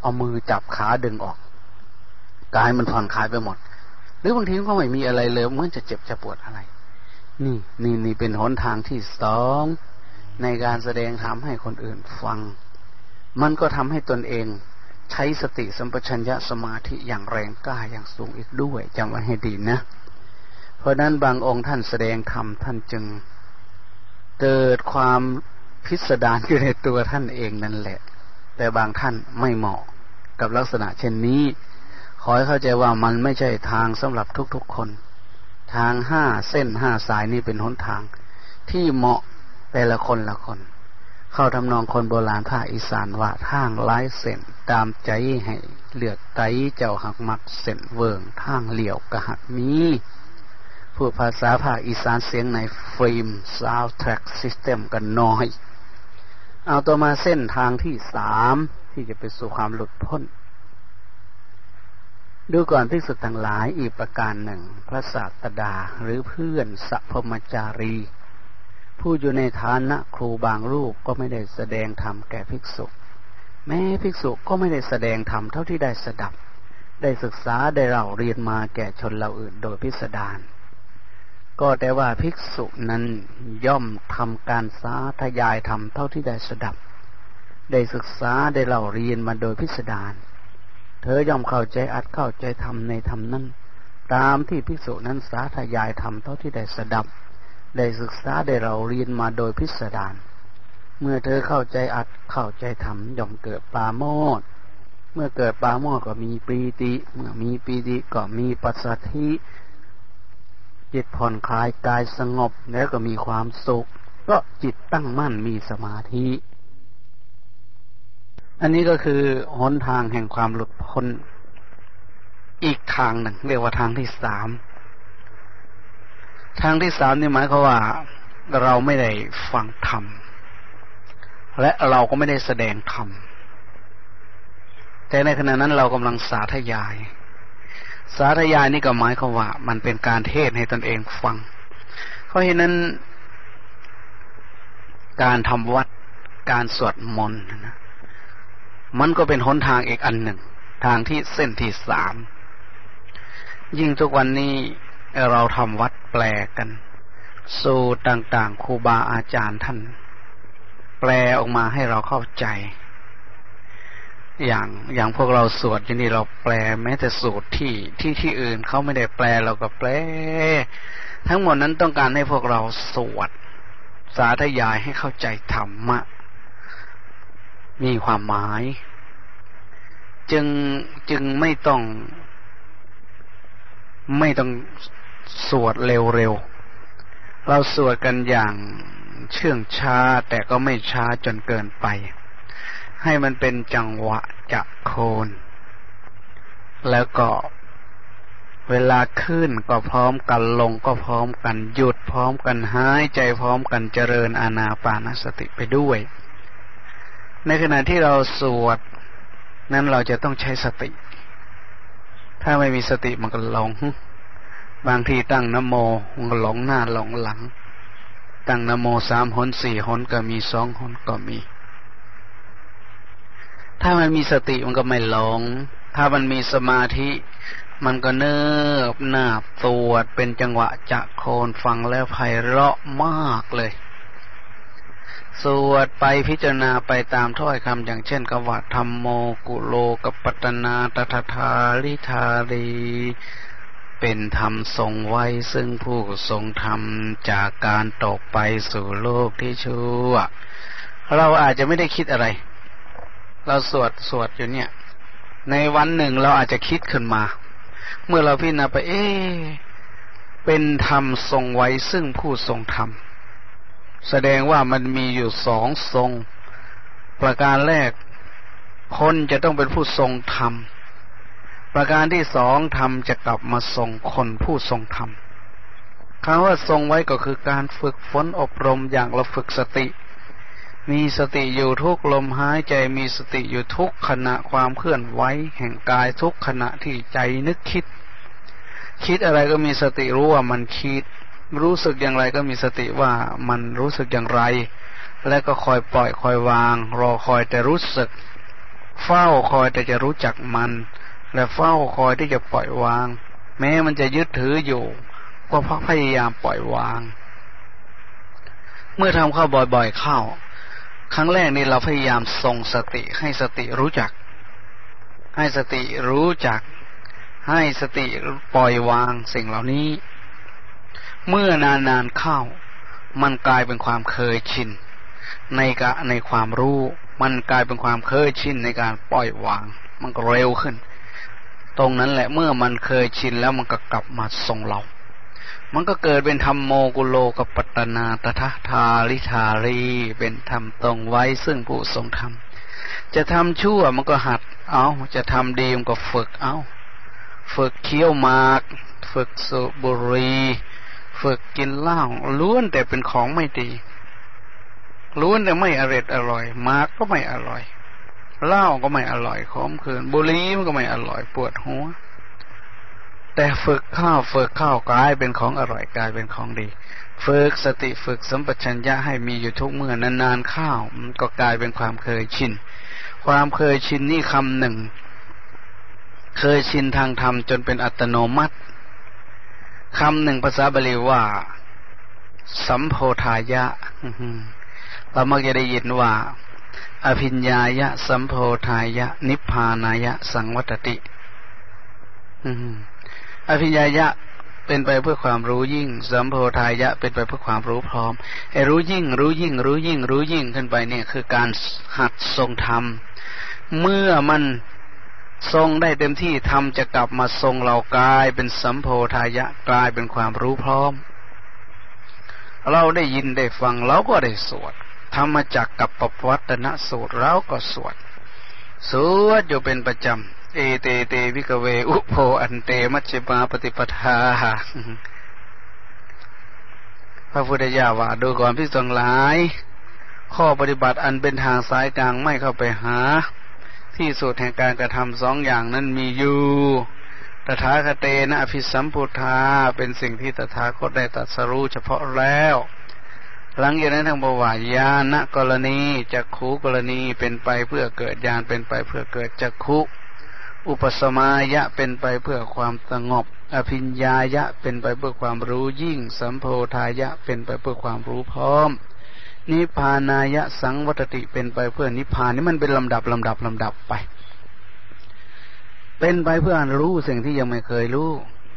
เอามือจับขาดึงออกกายมันผ่อนคลายไปหมด หรือบางทีก็ไม่มีอะไรเลยเหมือนจะเจ็บจะปวดอะไร นี่นี่นี่เป็นหนทางที่สอง ในการแสดงธรรมให้คนอื่นฟัง มันก็ทำให้ตนเองใช้สติสัมปชัญญะสมาธิอย่างแรงกล้าอย่างสูงอีกด้วยจำไว้ให้ดีนะ เพราะนั้นบางองค์ท่านแสดงธรรมท่านจึงเกิดความพิสดารอยู่ในตัวท่านเองนั่นแหละ แต่บางท่านไม่เหมาะกับลักษณะเช่นนี้ ขอให้เข้าใจว่ามันไม่ใช่ทางสำหรับทุกๆคน ทางห้าเส้นห้าสายนี้เป็นหนทาง ที่เหมาะ แต่ละคนละคน เข้าทำนองคนโบราณภาคอีสานว่าทางไล่เส้นตามใจให้เลือกไตเจ้าหักมักเส้นเวิงทางเหลี่ยวกะหักมีพูดภาษาภาคอีสานเสียงในฟิล์มsoundtrack system กันน้อย เอาตัวมาเส้นทางที่สามที่จะไปสู่ความหลุดพ้น ดูก่อนภิกษุทั้งหลายอีกประการหนึ่ง พระศาสดาหรือเพื่อนสัพพมจารี ผู้อยู่ในฐานะครูบางรูปก็ไม่ได้แสดงธรรมแก่ภิกษุ แม้ภิกษุก็ไม่ได้แสดงธรรมเท่าที่ได้สดับ ได้ศึกษาได้เล่าเรียนมาแก่ชนเหล่าอื่นโดยพิสดารก็แต่ว่าภิกษุนั้นย่อมทำการสาธยายธรรมเท่าที่ได้สดับ ได้ศึกษาได้เราเรียนมาโดยพิสดารเธอย่อมเข้าใจอัดเข้าใจธรรมในธรรมนั้น ตามที่ภิกษุนั้นสาธยายธรรมเท่าที่ได้สดับ ได้ศึกษาได้เราเรียนมาโดยพิสดารเมื่อเธอเข้าใจอัดเข้าใจทำย่อมเกิดปาโมดเมื่อเกิดปาโมดก็มีปีติ เมื่อมีปีติก็มีปัสสัทธิจิตผ่อนคลายกายสงบแล้วก็มีความสุข ก็จิตตั้งมั่นมีสมาธิ อันนี้ก็คือหนทางแห่งความหลุดพ้น อีกทางหนึ่งเรียกว่าทางที่สาม ทางที่สามนี่หมายความว่าเราไม่ได้ฟังธรรม และเราก็ไม่ได้แสดงธรรม แต่ในขณะนั้นเรากำลังสาธยาย สาธยายนี่ก็หมายความว่า มันเป็นการเทศให้ตนเองฟัง เพราะฉะนั้น การทำวัดการสวดมนต์นะมันก็เป็นหนทางอีกอันหนึ่ง ทางที่เส้นที่สาม ยิ่งทุกวันนี้ เราทำวัดแปลกัน สูตรต่างๆครูบาอาจารย์ท่าน แปลออกมาให้เราเข้าใจ อย่างอย่างพวกเราสวดที่นี่เราแปลแม้แต่สูตรที่ที่ที่อื่นเขาไม่ได้แปลเราก็แปล ทั้งหมดนั้นต้องการให้พวกเราสวด สาธยายให้เข้าใจธรรมะ มีความหมาย จึงจึงไม่ต้องไม่ต้อง สวดเร็วๆ เราสวดกันอย่างเชื่องช้าแต่ก็ไม่ช้าจนเกินไป ให้มันเป็นจังหวะจะโคน แล้วก็เวลาขึ้นก็พร้อมกันลงก็พร้อมกันหยุดพร้อมกันหายใจพร้อมกันเจริญอานาปานสติไปด้วย ในขณะที่เราสวด นั้นเราจะต้องใช้สติ ถ้าไม่มีสติมันก็หลง บางทีตั้งนโมหลงหน้าหลงหลัง ตั้งนโมสามหนสี่หนก็มีสองหนก็มี ถ้ามันมีสติมันก็ไม่หลง ถ้ามันมีสมาธิมันก็เนิบนาบตรวจเป็นจังหวะจะโคนฟังแล้วไพเราะมากเลย สวดไปพิจารณาไปตามถ้อยคำอย่างเช่นกวัตธรรมโมกุโลกปัตนาตถาธาลิธารี เป็นธรรมทรงไว้ซึ่งผู้ทรงธรรมจากการตกไปสู่โลกที่ชั่ว เราอาจจะไม่ได้คิดอะไร เราสวดสวดอยู่เนี่ย ในวันหนึ่งเราอาจจะคิดขึ้นมา เมื่อเราพิจารณาไป เอ๊เป็นธรรมทรงไว้ซึ่งผู้ทรงธรรม แสดงว่ามันมีอยู่สองทรง ประการแรก คนจะต้องเป็นผู้ทรงธรรม ประการที่สองธรรมจะกลับมาส่งคนผู้ทรงธรรมคำว่าทรงไว้ก็คือการฝึกฝนอบรมอย่างเราฝึกสติ มีสติอยู่ทุกลมหายใจมีสติอยู่ทุกขณะความเคลื่อนไหวแห่งกายทุกขณะที่ใจนึกคิด คิดอะไรก็มีสติรู้ว่ามันคิด รู้สึกอย่างไรก็มีสติว่ามันรู้สึกอย่างไร และก็คอยปล่อยคอยวาง รอคอยแต่รู้สึก เฝ้าคอยแต่จะรู้จักมัน และเฝ้าคอยที่จะปล่อยวาง แม้มันจะยึดถืออยู่ ก็พักพยายามปล่อยวาง เมื่อทำเข้าบ่อยๆเข้า ครั้งแรกนี่เราพยายามทรงสติให้สติรู้จัก ให้สติรู้จัก ให้สติปล่อยวางสิ่งเหล่านี้ เมื่อนานๆเข้า มันกลายเป็นความเคยชินในกะในความรู้ มันกลายเป็นความเคยชินในการปล่อยวาง มันก็เร็วขึ้น ตรงนั้นแหละเมื่อมันเคยชินแล้วมันก็กลับมาทรงเรา มันก็เกิดเป็นธรรมโมกุโลกัปัตนาตถาทาลิธารี เป็นธรรมตรงไว้ซึ่งผู้ทรงธรรม จะทำชั่วมันก็หัด เอาจะทำดีมันก็ฝึกเอาฝึกเคี้ยวหมาก ฝึกสูบบุหรี่ฝึกกินเหล้าล้วนแต่เป็นของไม่ดีล้วนแต่ไม่อร่อยอร่อย มากก็ไม่อร่อย เหล้าก็ไม่อร่อยขมขืนบุหรี่มันก็ไม่อร่อยปวดหัว แต่ฝึกข้าวฝึกข้าวกลายเป็นของอร่อยกลายเป็นของดี ฝึกสติฝึกสัมปชัญญะให้มีอยู่ทุกเมื่อนานๆข้าวมันก็กลายเป็นความเคยชิน ความเคยชินนี่คำหนึ่ง เคยชินทางธรรมจนเป็นอัตโนมัติคำหนึ่งภาษาบาลีว่า สัมโพธายะเรามักจะได้ยินว่า อภิญญายะ สัมโพธายะ นิพพานายะ สังวัตติอภิญญายะเป็นไปเพื่อความรู้ยิ่ง สัมโพธายะ เป็นไปเพื่อความรู้พร้อมไอ้รู้ยิ่ง รู้ยิ่ง รู้ยิ่ง รู้ยิ่งขึ้นไปเนี่ย คือการหัดทรงธรรม เมื่อมันทรงได้เต็มที่ทำจะกลับมาทรงเรากายเป็นสัมโพธายะกลายเป็นความรู้พร้อม เราได้ยินได้ฟังเราก็ได้สวด ธรรมจักกับปวัตนสูตรเราก็สวด สวดอยู่เป็นประจำ เอเตเตวิกเว อุโพอันเตมัชฌิมาปฏิปทา พระพุทธเจ้าว่าดูก่อนพิสังหลาย ข้อปฏิบัติอันเป็นทางสายกลางไม่เข้าไปหา ที่สุดแห่งการกระทำสองอย่างนั้นมีอยู่ตถาคเตนะอภิสัมพุทธาเป็นสิ่งที่ตถาคตได้ตรัสรู้เฉพาะแล้ว หลังจากนั้นทางบวาญาณกรณีจักขูกรณีเป็นไปเพื่อเกิดญาณเป็นไปเพื่อเกิดจักขุอุปสมายะเป็นไปเพื่อความสงบ อภิญญายะเป็นไปเพื่อความรู้ยิ่ง สัมโพธายะเป็นไปเพื่อความรู้พร้อม นิพานายะสังวัตติเป็นไปเพื่อนิพพานนี่มันเป็นลำดับลำดับลำดับไป เป็นไปเพื่อรู้สิ่งที่ยังไม่เคยรู้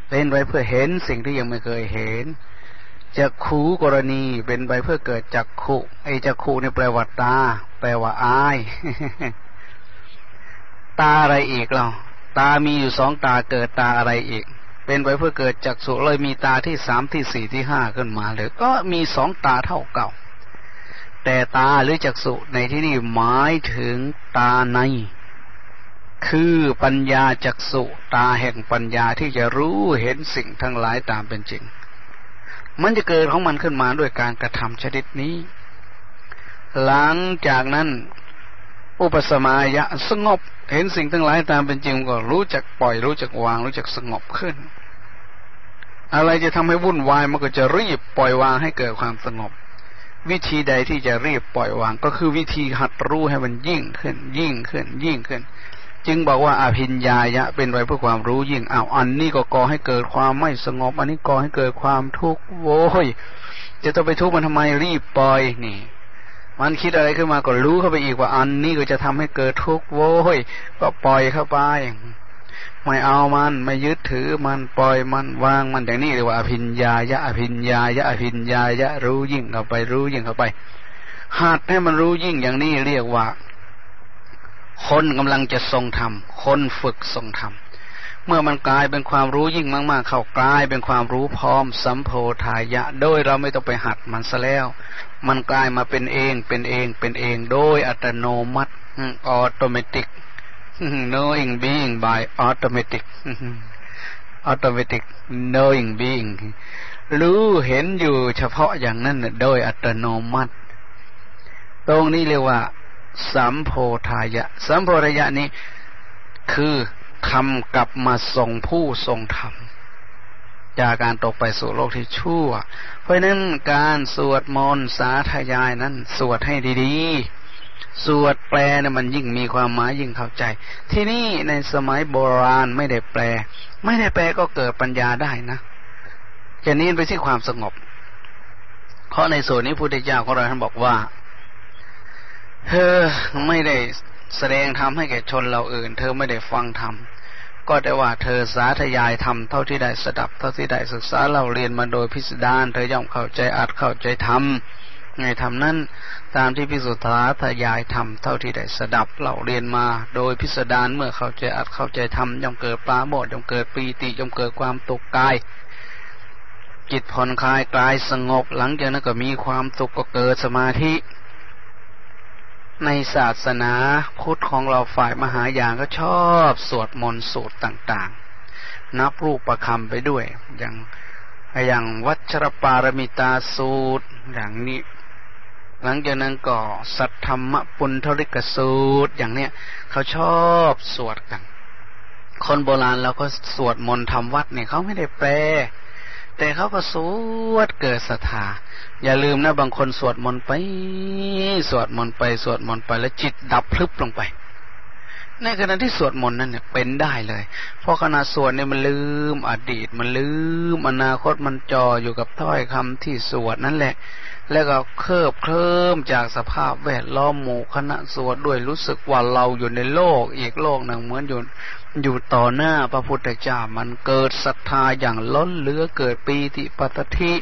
เป็นไปเพื่อเห็นสิ่งที่ยังไม่เคยเห็น จักขูกรณีเป็นไปเพื่อเกิดจักขุไอ้จักขูนี่แปลว่าตา แปลว่าอาย ตาอะไรอีกเราตามีอยู่สองตาเกิดตาอะไรอีก เป็นไปเพื่อเกิดจักสุเลยมีตาที่สามที่สี่ที่ห้าขึ้นมาเลยก็มีสองตาเท่าเก่า แต่ตาหรือจักษุในที่นี้หมายถึงตาใน คือปัญญาจักษุตาแห่งปัญญาที่จะรู้เห็นสิ่งทั้งหลายตามเป็นจริง มันจะเกิดของมันขึ้นมาด้วยการกระทำชนิดนี้ หลังจากนั้น อุปสมายะสงบ เห็นสิ่งทั้งหลายตามเป็นจริงก็รู้จักปล่อย รู้จักวาง รู้จักสงบขึ้น อะไรจะทำให้วุ่นวายมันก็จะรีบปล่อยวางให้เกิดความสงบ วิธีใดที่จะรีบปล่อยวาง ก็คือวิธีหัดรู้ให้มันยิ่งขึ้น ยิ่งขึ้น ยิ่งขึ้น จึงบอกว่าอภิญญายะ เป็นไปเพื่อความรู้ยิ่งอ้าวอันนี้ก็ก่อให้เกิดความไม่สงบ อันนี้ก่อให้เกิดความทุกข์โว้ยจะต้องไปทุกข์มันทำไมรีบปล่อยนี่ มันคิดอะไรขึ้นมาก็รู้เข้าไปอีกว่าอันนี้ก็จะทำให้เกิดทุกข์โว้ยก็ปล่อยเข้าไปไม่เอามันไม่ยึดถือมันปล่อยมันวางมันอย่างนี้เรียกว่าอภิญญายะอภิญญายะอภิญญายะรู้ยิ่งเข้าไปรู้ยิ่งเข้าไปหัดให้มันรู้ยิ่งอย่างนี้เรียกว่า คนกำลังจะทรงธรรม คนฝึกทรงธรรม เมื่อมันกลายเป็นความรู้ยิ่งมาก ๆ เข้ากลายเป็นความรู้พร้อมสัมโพธายะ โดยเราไม่ต้องไปหัดมันซะแล้ว มันกลายมาเป็นเองเป็นเองเป็นเองโดยอัตโนมัติออโตเมติก knowing being by automatic automatic knowing being รู้เห็นอยู่เฉพาะอย่างนั้นโดยอัตโนมัติ ตรงนี้เรียกว่า สัมโพธายะ สัมโพธายะนี้คือคำกลับมาส่งผู้ทรงธรรมจากการตกไปสู่โลกที่ชั่ว เพราะนั้นการสวดมนต์สาธยายนั้น สวดให้ดีๆ สวดแปลนะมันยิ่งมีความหมายยิ่งเข้าใจ ที่นี่ในสมัยโบราณไม่ได้แปล ไม่ได้แปลก็เกิดปัญญาได้นะจะนี้ไปที่ความสงบ เพราะในส่วนนี้พุทธเจ้าของเราท่านบอกว่า เธอไม่ได้แสดงธรรมให้แก่ชนเราอื่น เธอไม่ได้ฟังธรรมก็ได้ว่าเธอสาธยายธรรมเท่าที่ได้สดับ เท่าที่ได้ศึกษาเราเรียนมาโดยพิสดารเธอย่อมเข้าใจอาจเข้าใจธรรมในธรรมนั้นตามที่พิสุทธาทยายธรรมเท่าที่ได้สดับเล่าเรียนมาโดยพิสดารเมื่อเข้าใจอัดเข้าใจธรรมย่อมเกิดปราโมทย่อมเกิดปีติย่อมเกิดความตกกาย จิตผ่อนคลายกลายสงบ หลังจากนั้นก็มีความสุขก็เกิดสมาธิ ในศาสนาพุทธของเราฝ่ายมหายานก็ชอบสวดมนต์สูตรต่างๆ นับรูปประคำไปด้วย อย่างอย่างวัชรปารมิตาสูตรอย่างนี้ หลังจากนั้นก็สัทธรรมปุณธริกสูตรอย่างเนี้ยเขาชอบสวดกัน คนโบราณเราก็สวดมนต์ทำวัดเนี่ยเขาไม่ได้แปล แต่เขาก็สวดเกิดศรัทธา อย่าลืมนะบางคนสวดมนต์ไป สวดมนต์ไป สวดมนต์ไปแล้วจิตดับพลึบลงไป ในขณะที่สวดมนต์นั้นเนี่ยเป็นได้เลย เพราะขณะสวดเนี่ยมันลืมอดีต มันลืมอนาคตมันจออยู่กับถ้อยคำที่สวดนั่นแหละ แล้วก็เคลิบเคลิ้มจากสภาพแวดล้อมหมู่คณะสวดด้วยรู้สึกว่าเราอยู่ในโลกอีกโลกหนึ่งเหมือนอยู่ อยู่ต่อหน้าพระพุทธเจ้ามันเกิดศรัทธาอย่างล้นเหลือเกิดปีติปัตติ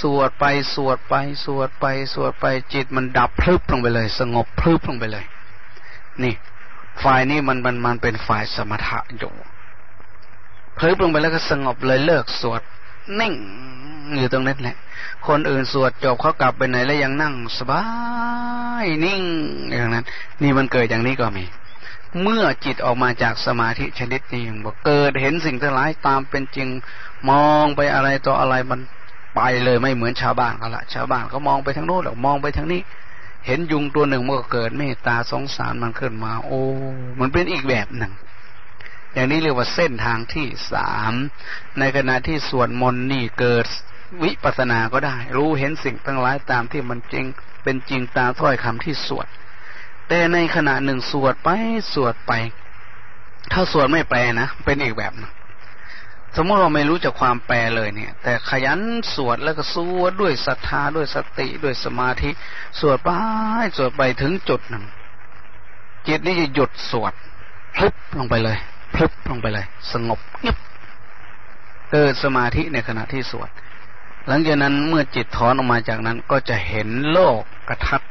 สวดไปสวดไปสวดไปสวดไปจิตมันดับพลึบลงไปเลย สงบพลึบลงไปเลย นี่ ฝ่ายนี้มันมันมันเป็นฝ่ายสมถะอยู่เพิ่ลงไปแล้วก็สงบเลยเลิกสวดนิ่งอยู่ตรงนั้นแหละ คนอื่นสวดจบเขากลับไปไหนแล้วยังนั่งสบายนิ่งอย่างนั้น นี่มันเกิดอย่างนี้ก็มี เมื่อจิตออกมาจากสมาธิชนิดนี้บอกเกิดเห็นสิ่งทั้งหลายตามเป็นจริงมองไปอะไรต่ออะไรมันไปเลยไม่เหมือนชาวบ้านเขาละชาวบ้านเขามองไปทางโน้นหรอกมองไปทางนี้ เห็นยุงตัวหนึ่งเมื่อเกิดเมตตาสงสารมันขึ้นมา โอ้มันเป็นอีกแบบหนึ่ง อย่างนี้เรียกว่าเส้นทางที่สามในขณะที่สวดมนต์นี่เกิดวิปัสสนาก็ได้ รู้เห็นสิ่งทั้งหลายตามที่มันจริงเป็นจริงตามถ้อยคำที่สวด แต่ในขณะหนึ่งสวดไปสวดไป ถ้าสวดไม่แปลนะเป็นอีกแบบนึงสมมติเราไม่รู้จักความแปลเลยเนี่ย แต่ขยันสวดแล้วก็สวดด้วยศรัทธาด้วยสติด้วยสมาธิ สวดไปสวดไปถึงจุดหนึ่งจิตนี้จะหยุดสวดพลึบลงไปเลยพลึบลงไปเลย สงบเงียบเกิดสมาธิในขณะที่สวด หลังจากนั้นเมื่อจิตถอนออกมาจากนั้นก็จะเห็นโลกกระทัด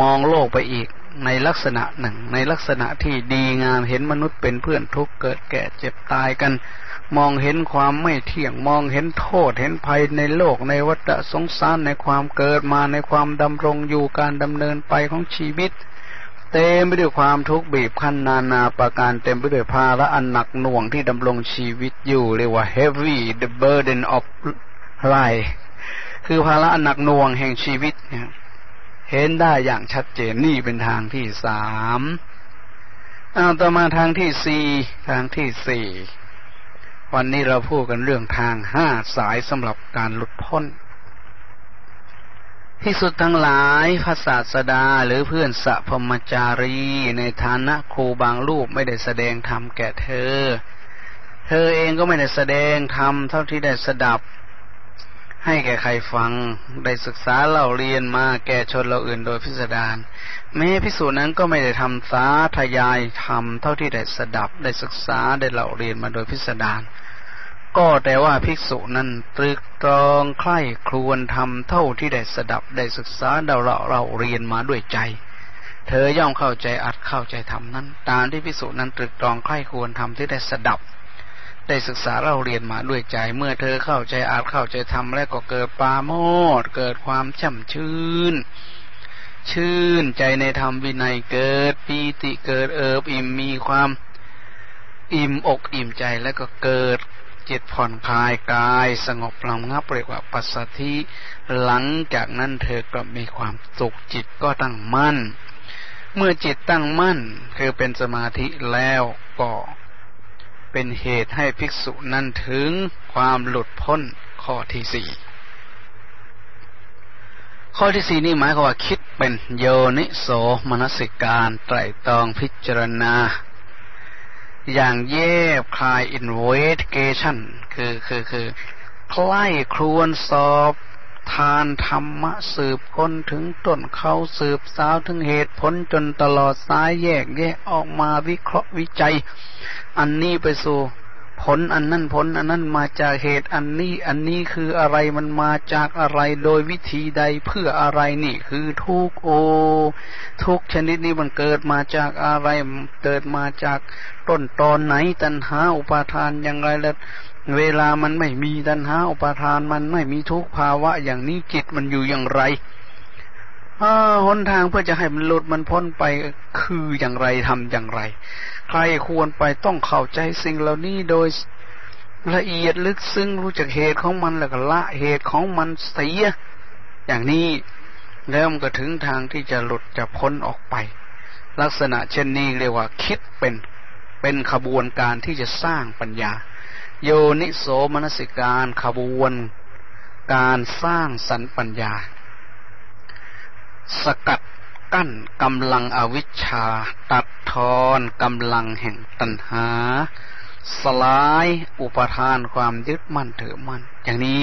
มองโลกไปอีก ในลักษณะหนึ่ง ในลักษณะที่ดีงามเห็นมนุษย์เป็นเพื่อนทุกข์เกิดแก่เจ็บตายกัน มองเห็นความไม่เที่ยงมองเห็นโทษเห็นภัยในโลกในวัฏสงสารในความเกิดมาในความดำรงอยู่การดำเนินไปของชีวิต เต็มไปด้วยความทุกข์บีบคั้นนานาประการเต็มไปด้วยภาระอันหนักหน่วงที่ดำรงชีวิตอยู่เรียกว่า heavy the burden of life คือภาระอันหนักหน่วงแห่งชีวิตเเห็นได้อย่างชัดเจนนี่เป็นทางที่สามเอาต่อมาทางที่สี่ทางที่สี่วันนี้เราพูดกันเรื่องทางห้าสายสำหรับการหลุดพ้นที่สุดทั้งหลายพระศาสดาหรือเพื่อนสัพมจารี ในฐานะครูบางรูปไม่ได้แสดงธรรมแก่เธอ เธอเองก็ไม่ได้แสดงธรรมเท่าที่ได้สดับ ให้แก่ใครฟังได้ศึกษาเล่าเรียนมาแก่ชนเราอื่นโดยพิสดารแม้พิสูจน์นั้นก็ไม่ได้ทำสาทยายธรรมเท่าที่ได้สดับได้ศึกษาได้เล่าเรียนมาโดยพิสดารก็แต่ว่าภิกษุนั้นตรึกตรองใคร่ครวญทำเท่าที่ได้สดับได้ศึกษาเราเราเราเรียนมาด้วยใจ เธอย่อมเข้าใจอัดเข้าใจทำนั้น ตามที่ภิกษุนั้นตรึกตรองใคร่ครวญทำที่ได้สดับ ได้ศึกษาเราเรียนมาด้วยใจ เมื่อเธอเข้าใจอาจเข้าใจทำแล้วก็เกิดปาโมดเกิดความช่ำชื่น ชื่นใจในธรรมวินัยเกิดปีติเกิดเอิบอิ่มมีความอิ่มอกอิ่มใจแล้วก็เกิดจิตผ่อนคลายกายสงบลำงับเรียกว่าปัสสธิหลังจากนั้นเธอก็มีความสุขจิตก็ตั้งมั่น เมื่อจิตตั้งมั่นคือเป็นสมาธิแล้วก็ เป็นเหตุให้ภิกษุนั้นถึงความหลุดพ้นข้อที่สี่ข้อที่สี่นี่หมายความว่าคิดเป็นโยนิโสมนสิการไตรตรองพิจารณา อย่างแยบคลายอินเวสเกชันคือคือคือคล้ายครวนสอบ ทานธรรมะสืบค้นถึงต้นเขาสืบสาวถึงเหตุผลจนตลอดสายแยกแยกออกมาวิเคราะห์วิจัย อันนี้ไปสู่ผลอันนั้นผลอันนั้นมาจากเหตุอันนี้อันนี้คืออะไรมันมาจากอะไรโดยวิธีใดเพื่ออะไรนี่คือทุกโอ ทุกชนิดนี้มันเกิดมาจากอะไรเกิดมาจากต้นตอนไหนตัณหาอุปาทานอย่างไรแล้ว เวลามันไม่มีตัณหาอุปาทานมันไม่มีทุกภาวะอย่างนี้จิตมันอยู่อย่างไรหนทางเพื่อจะให้มันหลุดมันพ้นไปคืออย่างไรทำอย่างไร ใครควรไปต้องเข้าใจสิ่งเหล่านี้โดยละเอียดลึกซึ้งรู้จักเหตุของมันแล้วก็ละเหตุของมันเสีย อย่างนี้แล้วมันก็ถึงทางที่จะหลุดจะพ้นออกไป ลักษณะเช่นนี้เรียกว่าคิดเป็นเป็นขบวนการที่จะสร้างปัญญา โยนิโสมนสิการขบวน การสร้างสรรปัญญา สกัดกั้นกำลังอวิชชา ตัดทอนกำลังแห่งตัณหา สลายอุปทานความยึดมั่นถือมั่น อย่างนี้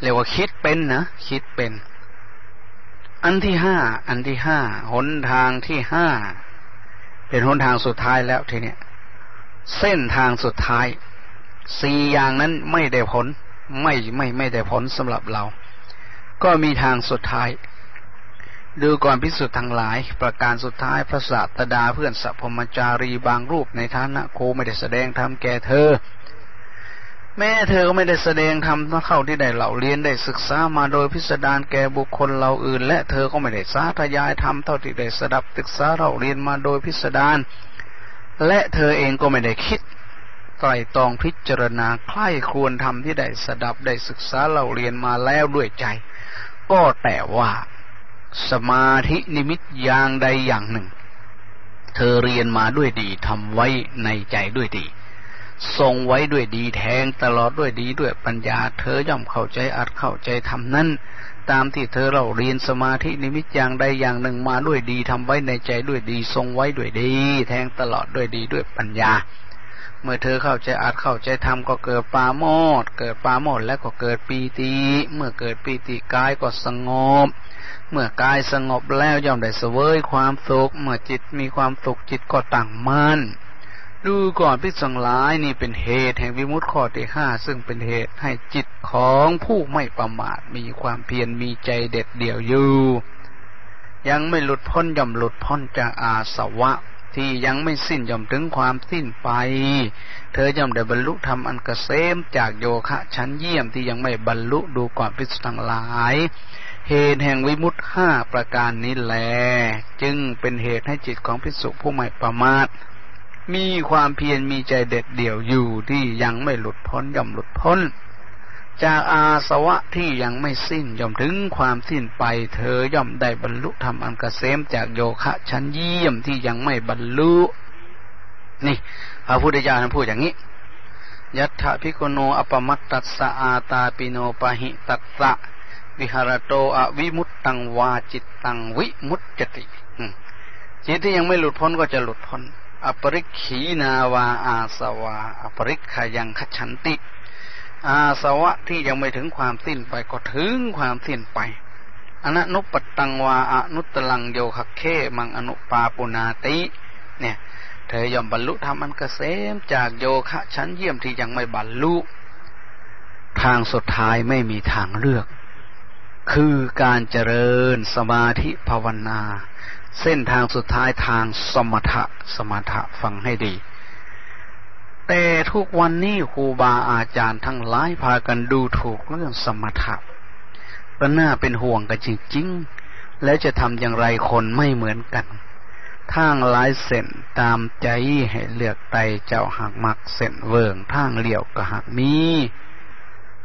เรียกว่าคิดเป็นนะคิดเป็น อันที่ห้าอันที่ห้าหนทางที่ห้าเป็นหนทางสุดท้ายแล้วทีเนี้ยเส้นทางสุดท้าย สี่อย่างนั้นไม่ได้ผล ไม่ไม่ไม่ได้ผลสำหรับเรา ก็มีทางสุดท้าย ดูก่อนพิสุทธ์ทั้งหลาย ประการสุดท้ายพระศาสดาเพื่อนสัพพมจารีบางรูปในฐานะโคไม่ได้แสดงธรรมแก่เธอ แม่เธอก็ไม่ได้แสดงธรรมเท่าที่ได้เหล่าเรียนได้ศึกษามาโดยพิสดารแก่บุคคลเราอื่น และเธอก็ไม่ได้สาธยายธรรมเท่าที่ได้สดับศึกษาเราเรียนมาโดยพิสดารและเธอเองก็ไม่ได้คิด ไตรตองพิจารณาใคร่ควรทำที่ได้สดับได้ศึกษาเราเรียนมาแล้วด้วยใจ ก็แต่ว่าสมาธินิมิตอย่างใดอย่างหนึ่ง เธอเรียนมาด้วยดีทำไว้ในใจด้วยดีทรงไว้ด้วยดีแทงตลอดด้วยดีด้วยปัญญา เธอย่อมเข้าใจอัดเข้าใจทำนั้น ตามที่เธอเราเรียนสมาธินิมิตอย่างใดอย่างหนึ่งมาด้วยดีทำไว้ในใจด้วยดี ทรงไว้ด้วยดี แทงตลอดด้วยดีด้วยปัญญา เมื่อเธอเข้าใจอัดเข้าใจทำก็เกิดปาโมดเกิดปาโมดแล้วก็เกิดปีติ เมื่อเกิดปีติกายก็สงบ เมื่อกายสงบแล้วย่อมได้เสวยความสุข เมื่อจิตมีความสุขจิตก็ตั้งมั่นดูก่อนพิสังหลายนี่เป็นเหตุแห่งวิมุตติข้อที่ห้าซึ่งเป็นเหตุให้จิตของผู้ไม่ประมาทมีความเพียรมีใจเด็ดเดี่ยวอยู่ ยังไม่หลุดพ้นย่อมหลุดพ้นจากอาสวะ ที่ยังไม่สิ้นย่อมถึงความสิ้นไป เธอย่อมได้บรรลุธรรมอันกเกษมจากโยคะชั้นเยี่ยมที่ยังไม่บรรลุดูก่อนพิสังหลาย เหตุแห่งวิมุตห้าประการนี้แลจึงเป็นเหตุให้จิตของพิสุผู้ไม่ประมาทมีความเพียรมีใจเด็ดเดี่ยวอยู่ที่ยังไม่หลุดพ้นย่อมหลุดพ้น จากอาสวะที่ยังไม่สิ้นย่อมถึงความสิ้นไปเธอย่อมได้บรรลุธรรมอันกเกษมจากโยคะชั้นเยี่ยมที่ยังไม่บรรลุ นี่พระพุทธเจ้าท่านพูดอย่างนี้ยัตถะพิโกโนอปมัตตัสสะอาตาปิโนปะหิตัสสะวิหารโตอวิมุตตังวาจิตตังวิมุตจติจิตที่ยังไม่หลุดพ้นก็จะหลุดพ้น อปริขีนาวาอาสวา อปริขยังขฉันติ อาสวะที่ยังไม่ถึงความสิ้นไปก็ถึงความสิ้นไปอนนุปตังวาอนุตลังโยคเค มังอนุปาปุนาติ เนี่ย เธอยอมบรรลุธรรมอันเกษมจากโยคะชั้นเยี่ยมที่ยังไม่บรรลุ ทางสุดท้ายไม่มีทางเลือก คือการเจริญสมาธิภาวนา เส้นทางสุดท้ายทางสมถะสมถะฟังให้ดี แต่ทุกวันนี้ครูบาอาจารย์ทั้งหลายพากันดูถูกเรื่องสมถะก็น่าเป็นห่วงกันจริงๆ แล้วจะทำอย่างไรคนไม่เหมือนกันทางหลายเส้นตามใจให้เลือกไตเจ้าหักมักเส้นเวิงทางเลี้ยวก็หักมี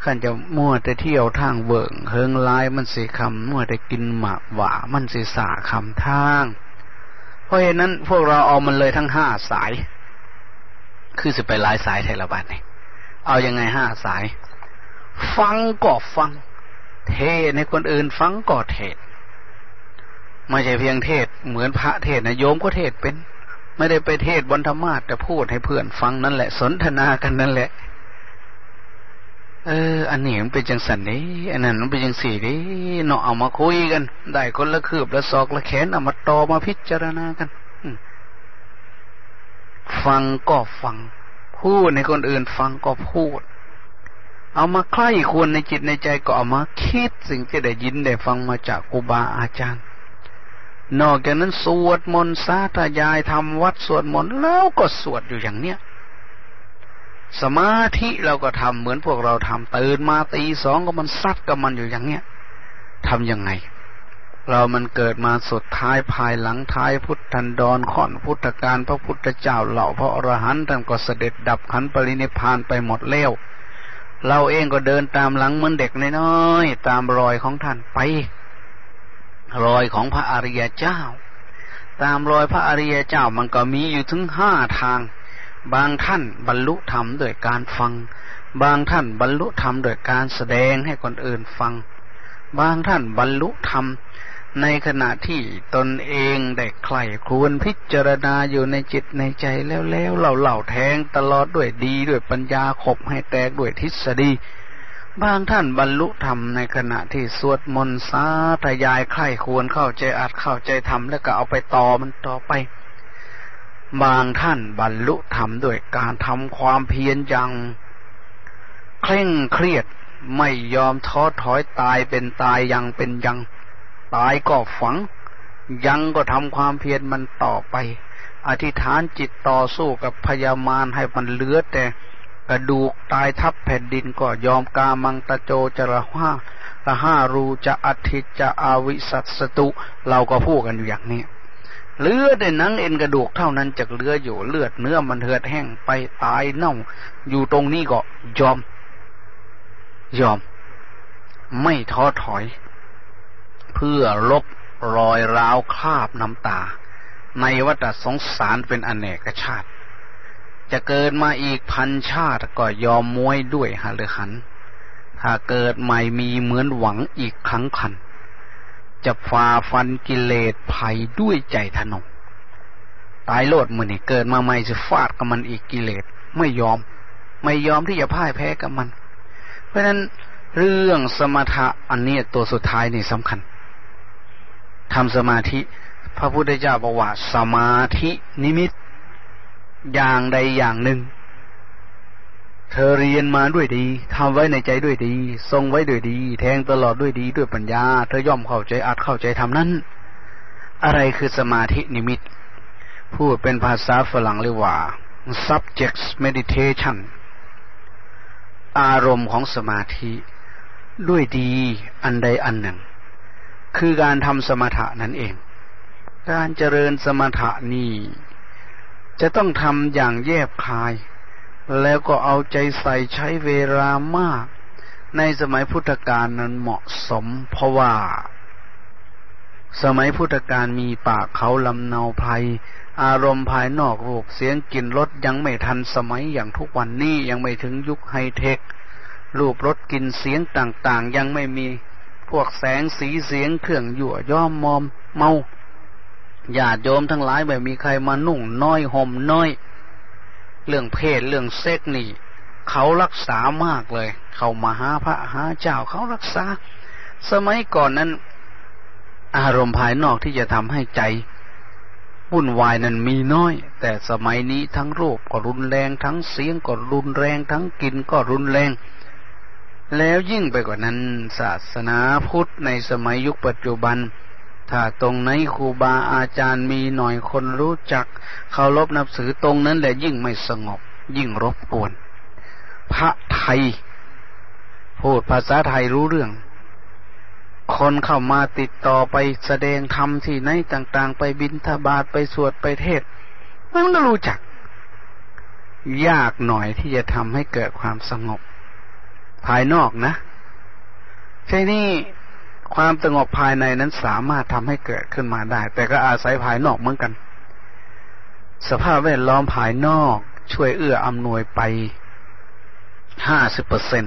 ขันจะมั่วแต่เที่ยวทางเบิ่งเฮิงลายมันสีคำมั่วแต่กินหมากหว่ามันสีสาคำทาง เพราะเหตุนั้นพวกเราเอามันเลยทั้งห้าสาย คือสิไปหลายสายไทยละบัดนี่เอายังไงห้าสาย ฟังก็ฟัง เทศในคนอื่นฟังก็เทศไม่ใช่เพียงเทศเหมือนพระเทศนะโยมก็เทศเป็น ไม่ได้ไปเทศบนธรรมาแต่พูดให้เพื่อนฟังนั่นแหละ สนทนากันนั่นแหละ เออ อันนี้มันเป็นจังสันนี้อันนั้นมันเป็นจังสี่นี้เนาะเอามาคุยกัน ได้คนละคืบละศอกละแขนเอามาตอมาพิจารณากัน ฟังก็ฟัง พูดในคนอื่นฟังก็พูด เอามาใคร่ควรในจิตในใจก็เอามาคิดสิ่งที่ได้ยินได้ฟังมาจากครูบาอาจารย์ นอกจากนั้นสวดมนต์สาธยายทำวัดสวดมนต์แล้วก็สวดอยู่อย่างเนี้ยสมาธิเราก็ทำเหมือนพวกเราทำตื่นมาตีสองก็มันซัดกับมันอยู่อย่างเนี้ยทำยังไง เรามันเกิดมาสุดท้ายภายหลังท้ายพุทธันดรข่อนพุทธการพระพุทธเจ้าเหล่าพระอรหันต์ท่านก็เสด็จดับขันปรินิพานไปหมดเล้วเราเองก็เดินตามหลังเหมือนเด็กน้อยๆตามรอยของท่านไป รอยของพระอริยเจ้า ตามรอยพระอริยเจ้ามันก็มีอยู่ถึงห้าทาง บางท่านบรรลุธรรมโดยการฟัง บางท่านบรรลุธรรมโดยการแสดงให้คนอื่นฟัง บางท่านบรรลุธรรม ในขณะที่ตนเองได้ใคร่ควรพิจารณาอยู่ในจิตในใจแล้วแล้วเหล่าเหล่าแทงตลอดด้วยดีด้วยปัญญาขบให้แตกด้วยทฤษฎีบางท่านบรรลุธรรมในขณะที่สวดมนต์สาธยายใคร่ควรเข้าใจอัดเข้าใจทำแล้วก็เอาไปต่อมันต่อไป บางท่านบรรลุธรรมด้วยการทำความเพียรอย่างเคร่งเครียดไม่ยอมท้อถอยตายเป็นตายยังเป็นยัง ตายก็ฝัง ยังก็ทำความเพียรมันต่อไป อธิษฐานจิตต่อสู้กับพยามารให้มันเหลือแต่กระดูกตายทับแผ่นดินก็ยอมกามังตะโจจระห้าละห้ารูจะอธิจะอาวิสัตสตุ เราก็พูดกันอยู่อย่างนี้เลือดในนังเอ็นกระดูกเท่านั้นจะเลืออยู่เลือดเนื้อมันเหือดแห้งไปตายเน่า อยู่ตรงนี้ก็ยอม ยอม ไม่ท้อถอย เพื่อลบรอยร้าวคราบน้ำตา ในวัฏสงสารเป็นอเนกชาติ จะเกิดมาอีกพันชาติก็ยอมมวยด้วยหฤหัน ถ้าเกิดใหม่มีเหมือนหวังอีกครั้งคัน จะฝ่าฟันกิเลสภัยด้วยใจทนงตายโลดมือนี่เกิดมาใหม่จะฟาดกับมันอีกกิเลสไม่ยอม ไม่ยอมที่จะพ่ายแพ้กับมัน เพราะฉะนั้นเรื่องสมถะอันนี้ตัวสุดท้ายนี่สำคัญ ทำสมาธิ พระพุทธเจ้าบอกว่าสมาธินิมิต อย่างใดอย่างหนึ่ง เธอเรียนมาด้วยดีทำไว้ในใจด้วยดี ทรงไว้ด้วยดี แทงตลอดด้วยดีด้วยปัญญา เธอย่อมเข้าใจอัดเข้าใจทำนั้น อะไรคือสมาธินิมิต พูดเป็นภาษาฝรั่งเรียกว่า subject meditation อารมณ์ของสมาธิ ด้วยดีอันใดอันหนึ่ง คือการทำสมถะนั่นเอง การเจริญสมถะนี่จะต้องทำอย่างแยบคาย แล้วก็เอาใจใส่ใช้เวลามาก ในสมัยพุทธกาลนั้นเหมาะสม เพราะว่า สมัยพุทธกาลมีป่าเขาลำเนาภัย อารมณ์ภายนอกรูปเสียงกลิ่นรสยังไม่ทันสมัยอย่างทุกวันนี้ยังไม่ถึงยุคไฮเทค รูปรสกลิ่นเสียงต่างๆ ยังไม่มี พวกแสงสีเสียงเครื่องยั่วย่อมมอมเมาญาติโยมทั้งหลายไม่มีใครมานุ่งน้อยห่มน้อย เรื่องเพศเรื่องเซ็กนี่ เขารักษามากเลย เขามาหาพระหาเจ้าเขารักษา สมัยก่อนนั้น อารมณ์ภายนอกที่จะทำให้ใจวุ่นวายนั้นมีน้อย แต่สมัยนี้ทั้งรูปก็รุนแรงทั้งเสียงก็รุนแรง ทั้งกินก็รุนแรง แล้วยิ่งไปกว่านั้น ศาสนาพุทธในสมัยยุคปัจจุบัน ถ้าตรงไหนครูบาอาจารย์มีหน่อยคนรู้จักเคารพนับถือตรงนั้นแหละยิ่งไม่สงบ ยิ่งรบกวน พระไทย พูดภาษาไทยรู้เรื่อง คนเข้ามาติดต่อไปแสดงธรรมที่ไหนต่างๆ ไปบินทบาทไปสวดไปเทศ มันก็รู้จัก ยากหน่อยที่จะทำให้เกิดความสงบ ภายนอกนะใช่นี่ความสงบภายในนั้นสามารถทำให้เกิดขึ้นมาได้ แต่ก็อาศัยภายนอกเหมือนกัน สภาพแวดล้อมภายนอกช่วยเอื้ออำนวยไปห้าสิบเปอร์เซ็น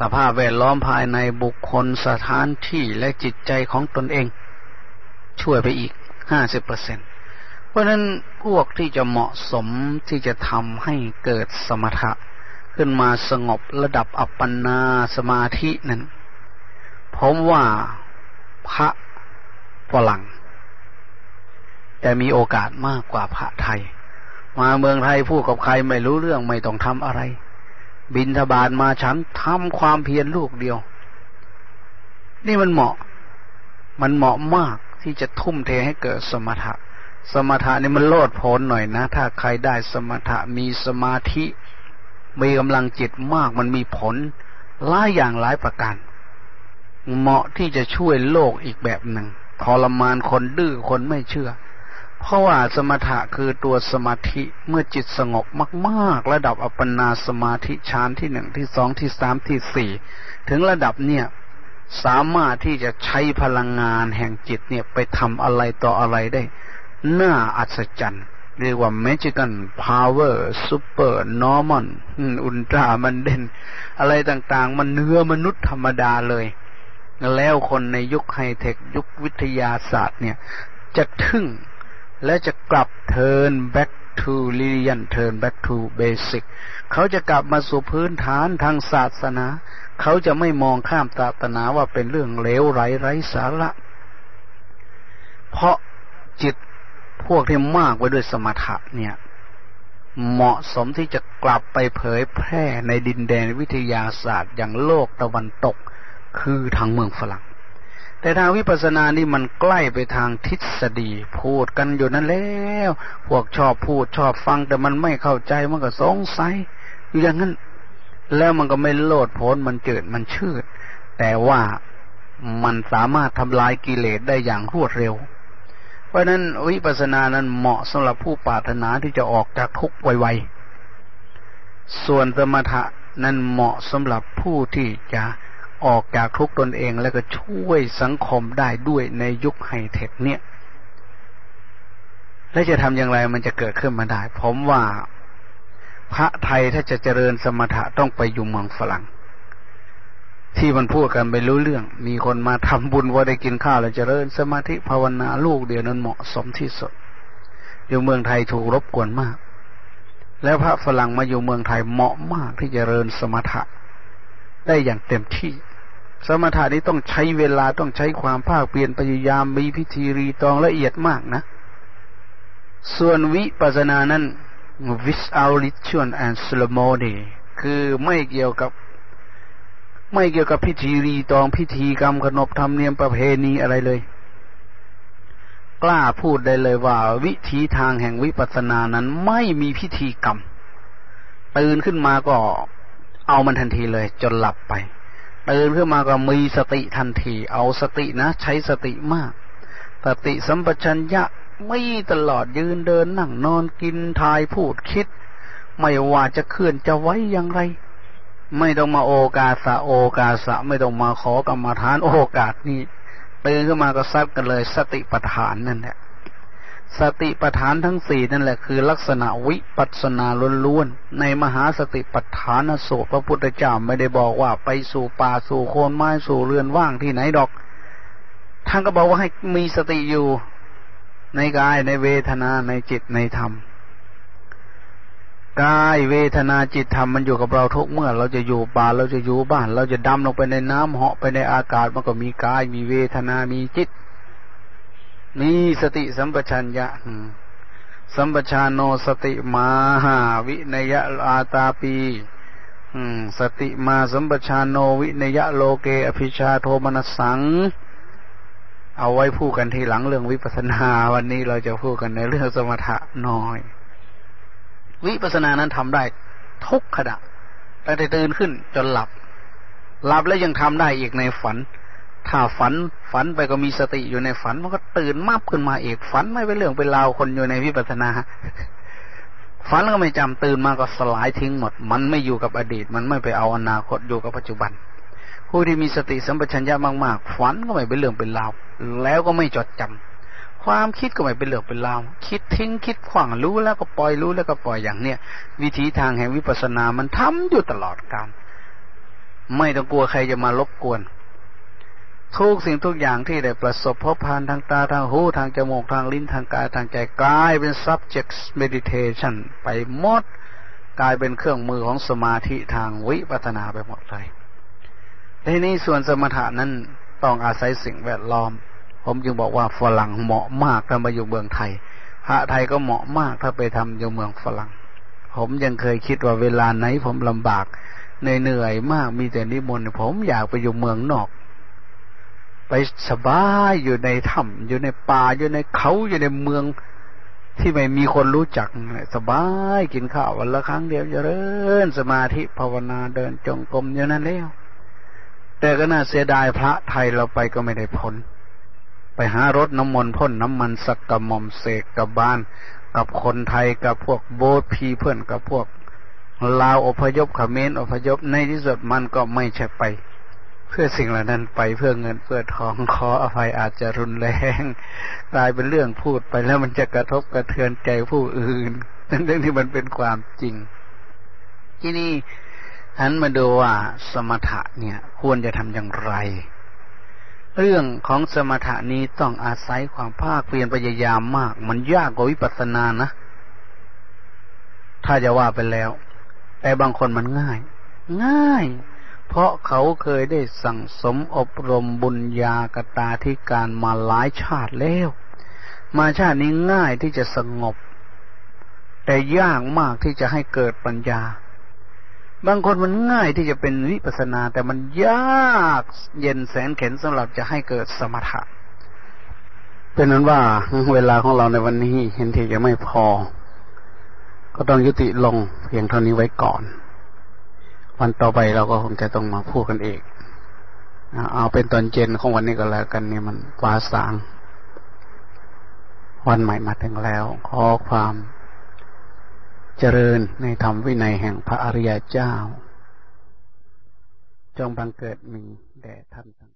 สภาพแวดล้อมภายในบุคคลสถานที่และจิตใจของตนเอง ช่วยไปอีกห้าสิบเปอร์เซ็นเพราะนั้นพวกที่จะเหมาะสมที่จะทำให้เกิดสมถะ ขึ้นมาสงบระดับอัปปนาสมาธินั้น ผมว่าพระฝรั่ง แต่มีโอกาสมากกว่าพระไทย มาเมืองไทยพูดกับใครไม่รู้เรื่องไม่ต้องทำอะไร บินทบาทมาฉันทำความเพียรลูกเดียว นี่มันเหมาะ มันเหมาะมากที่จะทุ่มเทให้เกิดสมถะ สมถะนี่มันโลดโผนหน่อยนะ ถ้าใครได้สมถะมีสมาธิ มีกำลังจิตมากมันมีผลหลายอย่างหลายประการ เหมาะที่จะช่วยโลกอีกแบบหนึ่งทรมานคนดื้อคนไม่เชื่อ เพราะว่าสมถะคือตัวสมาธิเมื่อจิตสงบมากๆ ระดับอัปปนาสมาธิฌานที่หนึ่งที่สองที่สามที่สี่ถึงระดับเนี่ยสามารถที่จะใช้พลังงานแห่งจิตเนี่ยไปทำอะไรต่ออะไรได้ น่าอัศจรรย์ เรียกว่า Magican Power Super Normal อุลตรามันเด่น อะไรต่างๆ มันเนื้อมนุษย์ธรรมดาเลย แล้วคนในยุคไฮเทค ยุควิทยาศาสตร์เนี่ย จะทึ่งและจะกลับ turn back to religion turn back to basic เขาจะกลับมาสู่พื้นฐานทางศาสนา เขาจะไม่มองข้ามศาสนาว่าเป็นเรื่องเลวไร้ไร้สาระ เพราะจิต พวกที่มากไว้ด้วยสมถะเนี่ย เหมาะสมที่จะกลับไปเผยแพร่ในดินแดนวิทยาศาสตร์อย่างโลกตะวันตก คือทางเมืองฝรั่ง แต่ทางวิปัสสนานี่มันใกล้ไปทางทฤษฎีพูดกันอยู่นั่นแล้ว พวกชอบพูดชอบฟังแต่มันไม่เข้าใจมันก็สงสัยอยู่อย่างนั้น แล้วมันก็ไม่โลดโผนมันเจิดมันชืดแต่ว่ามันสามารถทำลายกิเลสได้อย่างรวดเร็ว ราะนั้นวิปัสสนานั้นเหมาะสำหรับผู้ปรารถนาที่จะออกจากทุกข์ไวๆ ส่วนสมถะนั้นเหมาะสำหรับผู้ที่จะออกจากทุกข์ตนเองแล้วก็ช่วยสังคมได้ด้วยในยุคไฮเทคเนี่ย และจะทำอย่างไรมันจะเกิดขึ้นมาได้ ผมว่าพระไทยถ้าจะเจริญสมถะต้องไปอยู่เมืองฝรั่ง ที่มันพูดกันไปรู้เรื่อง มีคนมาทำบุญว่าได้กินข้าวแล้วเจริญ สมาธิภาวนาลูกเดียวนั้นเหมาะสมที่สุด อยู่เมืองไทยถูกรบกวนมาก แล้วพระฝรั่งมาอยู่เมืองไทยเหมาะมากที่จะเจริญสมถะ ได้อย่างเต็มที่ สมถะนี้ต้องใช้เวลาต้องใช้ความภาคเปลี่ยนพยายามมีพิธีรีตองละเอียดมากนะ ส่วนวิปัสสนานั้น without ritual and ceremony คือไม่เกี่ยวกับ ไม่เกี่ยวกับพิธีรีตองพิธีกรรมขนบธรรมเนียมประเพณีอะไรเลย กล้าพูดได้เลยว่า วิธีทางแห่งวิปัสสนานั้นไม่มีพิธีกรรม ตื่นขึ้นมาก็เอามันทันทีเลย จนหลับไปตื่นขึ้นมาก็มีสติทันที เอาสตินะ ใช้สติมาก สติสัมปชัญญะไม่ตลอดยืนเดินนั่งนอนกินทายพูดคิด ไม่ว่าจะเคลื่อนจะไว้อย่างไร ไม่ต้องมาโอกาสะโอกาสะ ไม่ต้องมาขอกรรมฐานโอกาสนี้ตื่นขึ้นมาก็ซัดกันเลย สติปัฏฐานนั่นแหละสติปัฏฐานทั้งสี่นั่นแหละคือ ลักษณะวิปัสนาล้วนๆในมหาสติปัฏฐานสูตรพระพุทธเจ้าไม่ได้บอกว่าไปสู่ป่าสู่โคนไม้สู่เรือนว่างที่ไหนดอกท่านก็บอกว่าให้มีสติอยู่ในกายในเวทนาในจิตในธรรม กายเวทนาจิตธรรมมันอยู่กับเราทุกเมื่อ เราจะอยู่ป่าเราจะอยู่บ้าน เราจะดำลงไปในน้ำเหาะไปในอากาศมันก็มีกายมีเวทนามีจิต มีสติสัมปชัญญะสัมปชานโนสติมาหาวินยะอาตาปีสติมาสัมปชานโนวินยะโลเก อภิชาโทมนสัง เอาไว้พูดกันทีหลังเรื่องวิปัสสนา วันนี้เราจะพูดกันในเรื่องสมถะน้อย วิปัสสนานั้นทำได้ทุกขณะตั้งแต่ตื่นขึ้นจนหลับ หลับแล้วยังทำได้อีกในฝัน ถ้าฝันฝันไปก็มีสติอยู่ในฝันมันก็ตื่นมับขึ้นมาอีกฝันไม่เป็นเรื่องเป็นราวคนอยู่ในวิปัสสนาฝันก็ไม่จำตื่นมาก็สลายทิ้งหมด มันไม่อยู่กับอดีต มันไม่ไปเอาอนาคตอยู่กับปัจจุบัน ผู้ที่มีสติสัมปชัญญะมากๆ ฝันก็ไม่เป็นเรื่องเป็นราว แล้วก็ไม่จดจำ ความคิดก็ไม่เป็นเรื่องเป็นราวคิดทิ้งคิดขวางรู้แล้วก็ปล่อยรู้แล้วก็ปล่อยอย่างเนี้ยวิธีทางแห่งวิปัสสนามันทำอยู่ตลอดการไม่ต้องกลัวใครจะมารบกวน ทุกสิ่งทุกอย่างที่ได้ประสบพบผ่านทางตาทางหูทางจมูกทางลิ้นทางกายทางใจกลายเป็น subject meditation ไปหมด กลายเป็นเครื่องมือของสมาธิทางวิปัสนาไปหมดเลยในนี้ส่วนสมถะนั้นต้องอาศัยสิ่งแวดล้อม ผมจึงบอกว่าฝรั่งเหมาะมากถ้ามาอยู่เมืองไทย พระไทยก็เหมาะมากถ้าไปทำอยู่เมืองฝรั่ง ผมยังเคยคิดว่าเวลาไหนผมลำบากเหนื่อยมากมีแต่นิมนต์ผมอยากไปอยู่เมืองนอก ไปสบายอยู่ในถ้ำอยู่ในป่าอยู่ในเขาอยู่ในเมืองที่ไม่มีคนรู้จักสบายกินข้าววันละครั้งเดียวจะเริญสมาธิภาวนาเดินจงกรมอยู่นั้นแล้ว แต่ก็น่าเสียดายพระไทยเราไปก็ไม่ได้ผล ไปหารถน้ำมนต์พ่นน้ำมันสักกระหม่อมเสกกับบ้านกับคนไทยกับพวกโบสพีเพื่อนกับพวกลาวอพยพขเขมรอพยพในที่สุดมันก็ไม่ใช่ไป เพื่อสิ่งเหล่านั้นไปเพื่อเงินเพื่อทองขออภัยอาจจะรุนแรงกลายเป็นเรื่องพูดไปแล้วมันจะกระทบกระเทือนใจผู้อื่นนั่นเรื่องที่มันเป็นความจริง ที่นี่หันมาดูว่าสมถะเนี่ย ควรจะทำอย่างไร เรื่องของสมถะนี้ต้องอาศัยความภาคเพียรพยายามมาก มันยากกว่าวิปัสสนานะ ถ้าจะว่าไปแล้ว แต่บางคนมันง่าย ง่าย เพราะเขาเคยได้สั่งสมอบรมบุญญากตาธิการมาหลายชาติแล้ว มาชาตินี้ง่ายที่จะสงบ แต่ยากมากที่จะให้เกิดปัญญา บางคนมันง่ายที่จะเป็นวิปัสนา แต่มันยากเย็นแสนเข็นสำหรับจะให้เกิดสมถะ เป็นนั้นว่าเวลาของเราในวันนี้เห็นทีจะไม่พอ ก็ต้องยุติลงเพียงเท่านี้ไว้ก่อน วันต่อไปเราก็คงจะต้องมาพูดกันเองเอาเป็นตอนเย็นของวันนี้ก็แล้วกันนี่มันฟ้าสาง วันใหม่มาถึงแล้ว ขอความ เจริญในธรรมวินัยแห่งพระอริยเจ้า จงบังเกิดมีแด่ท่านทั้ง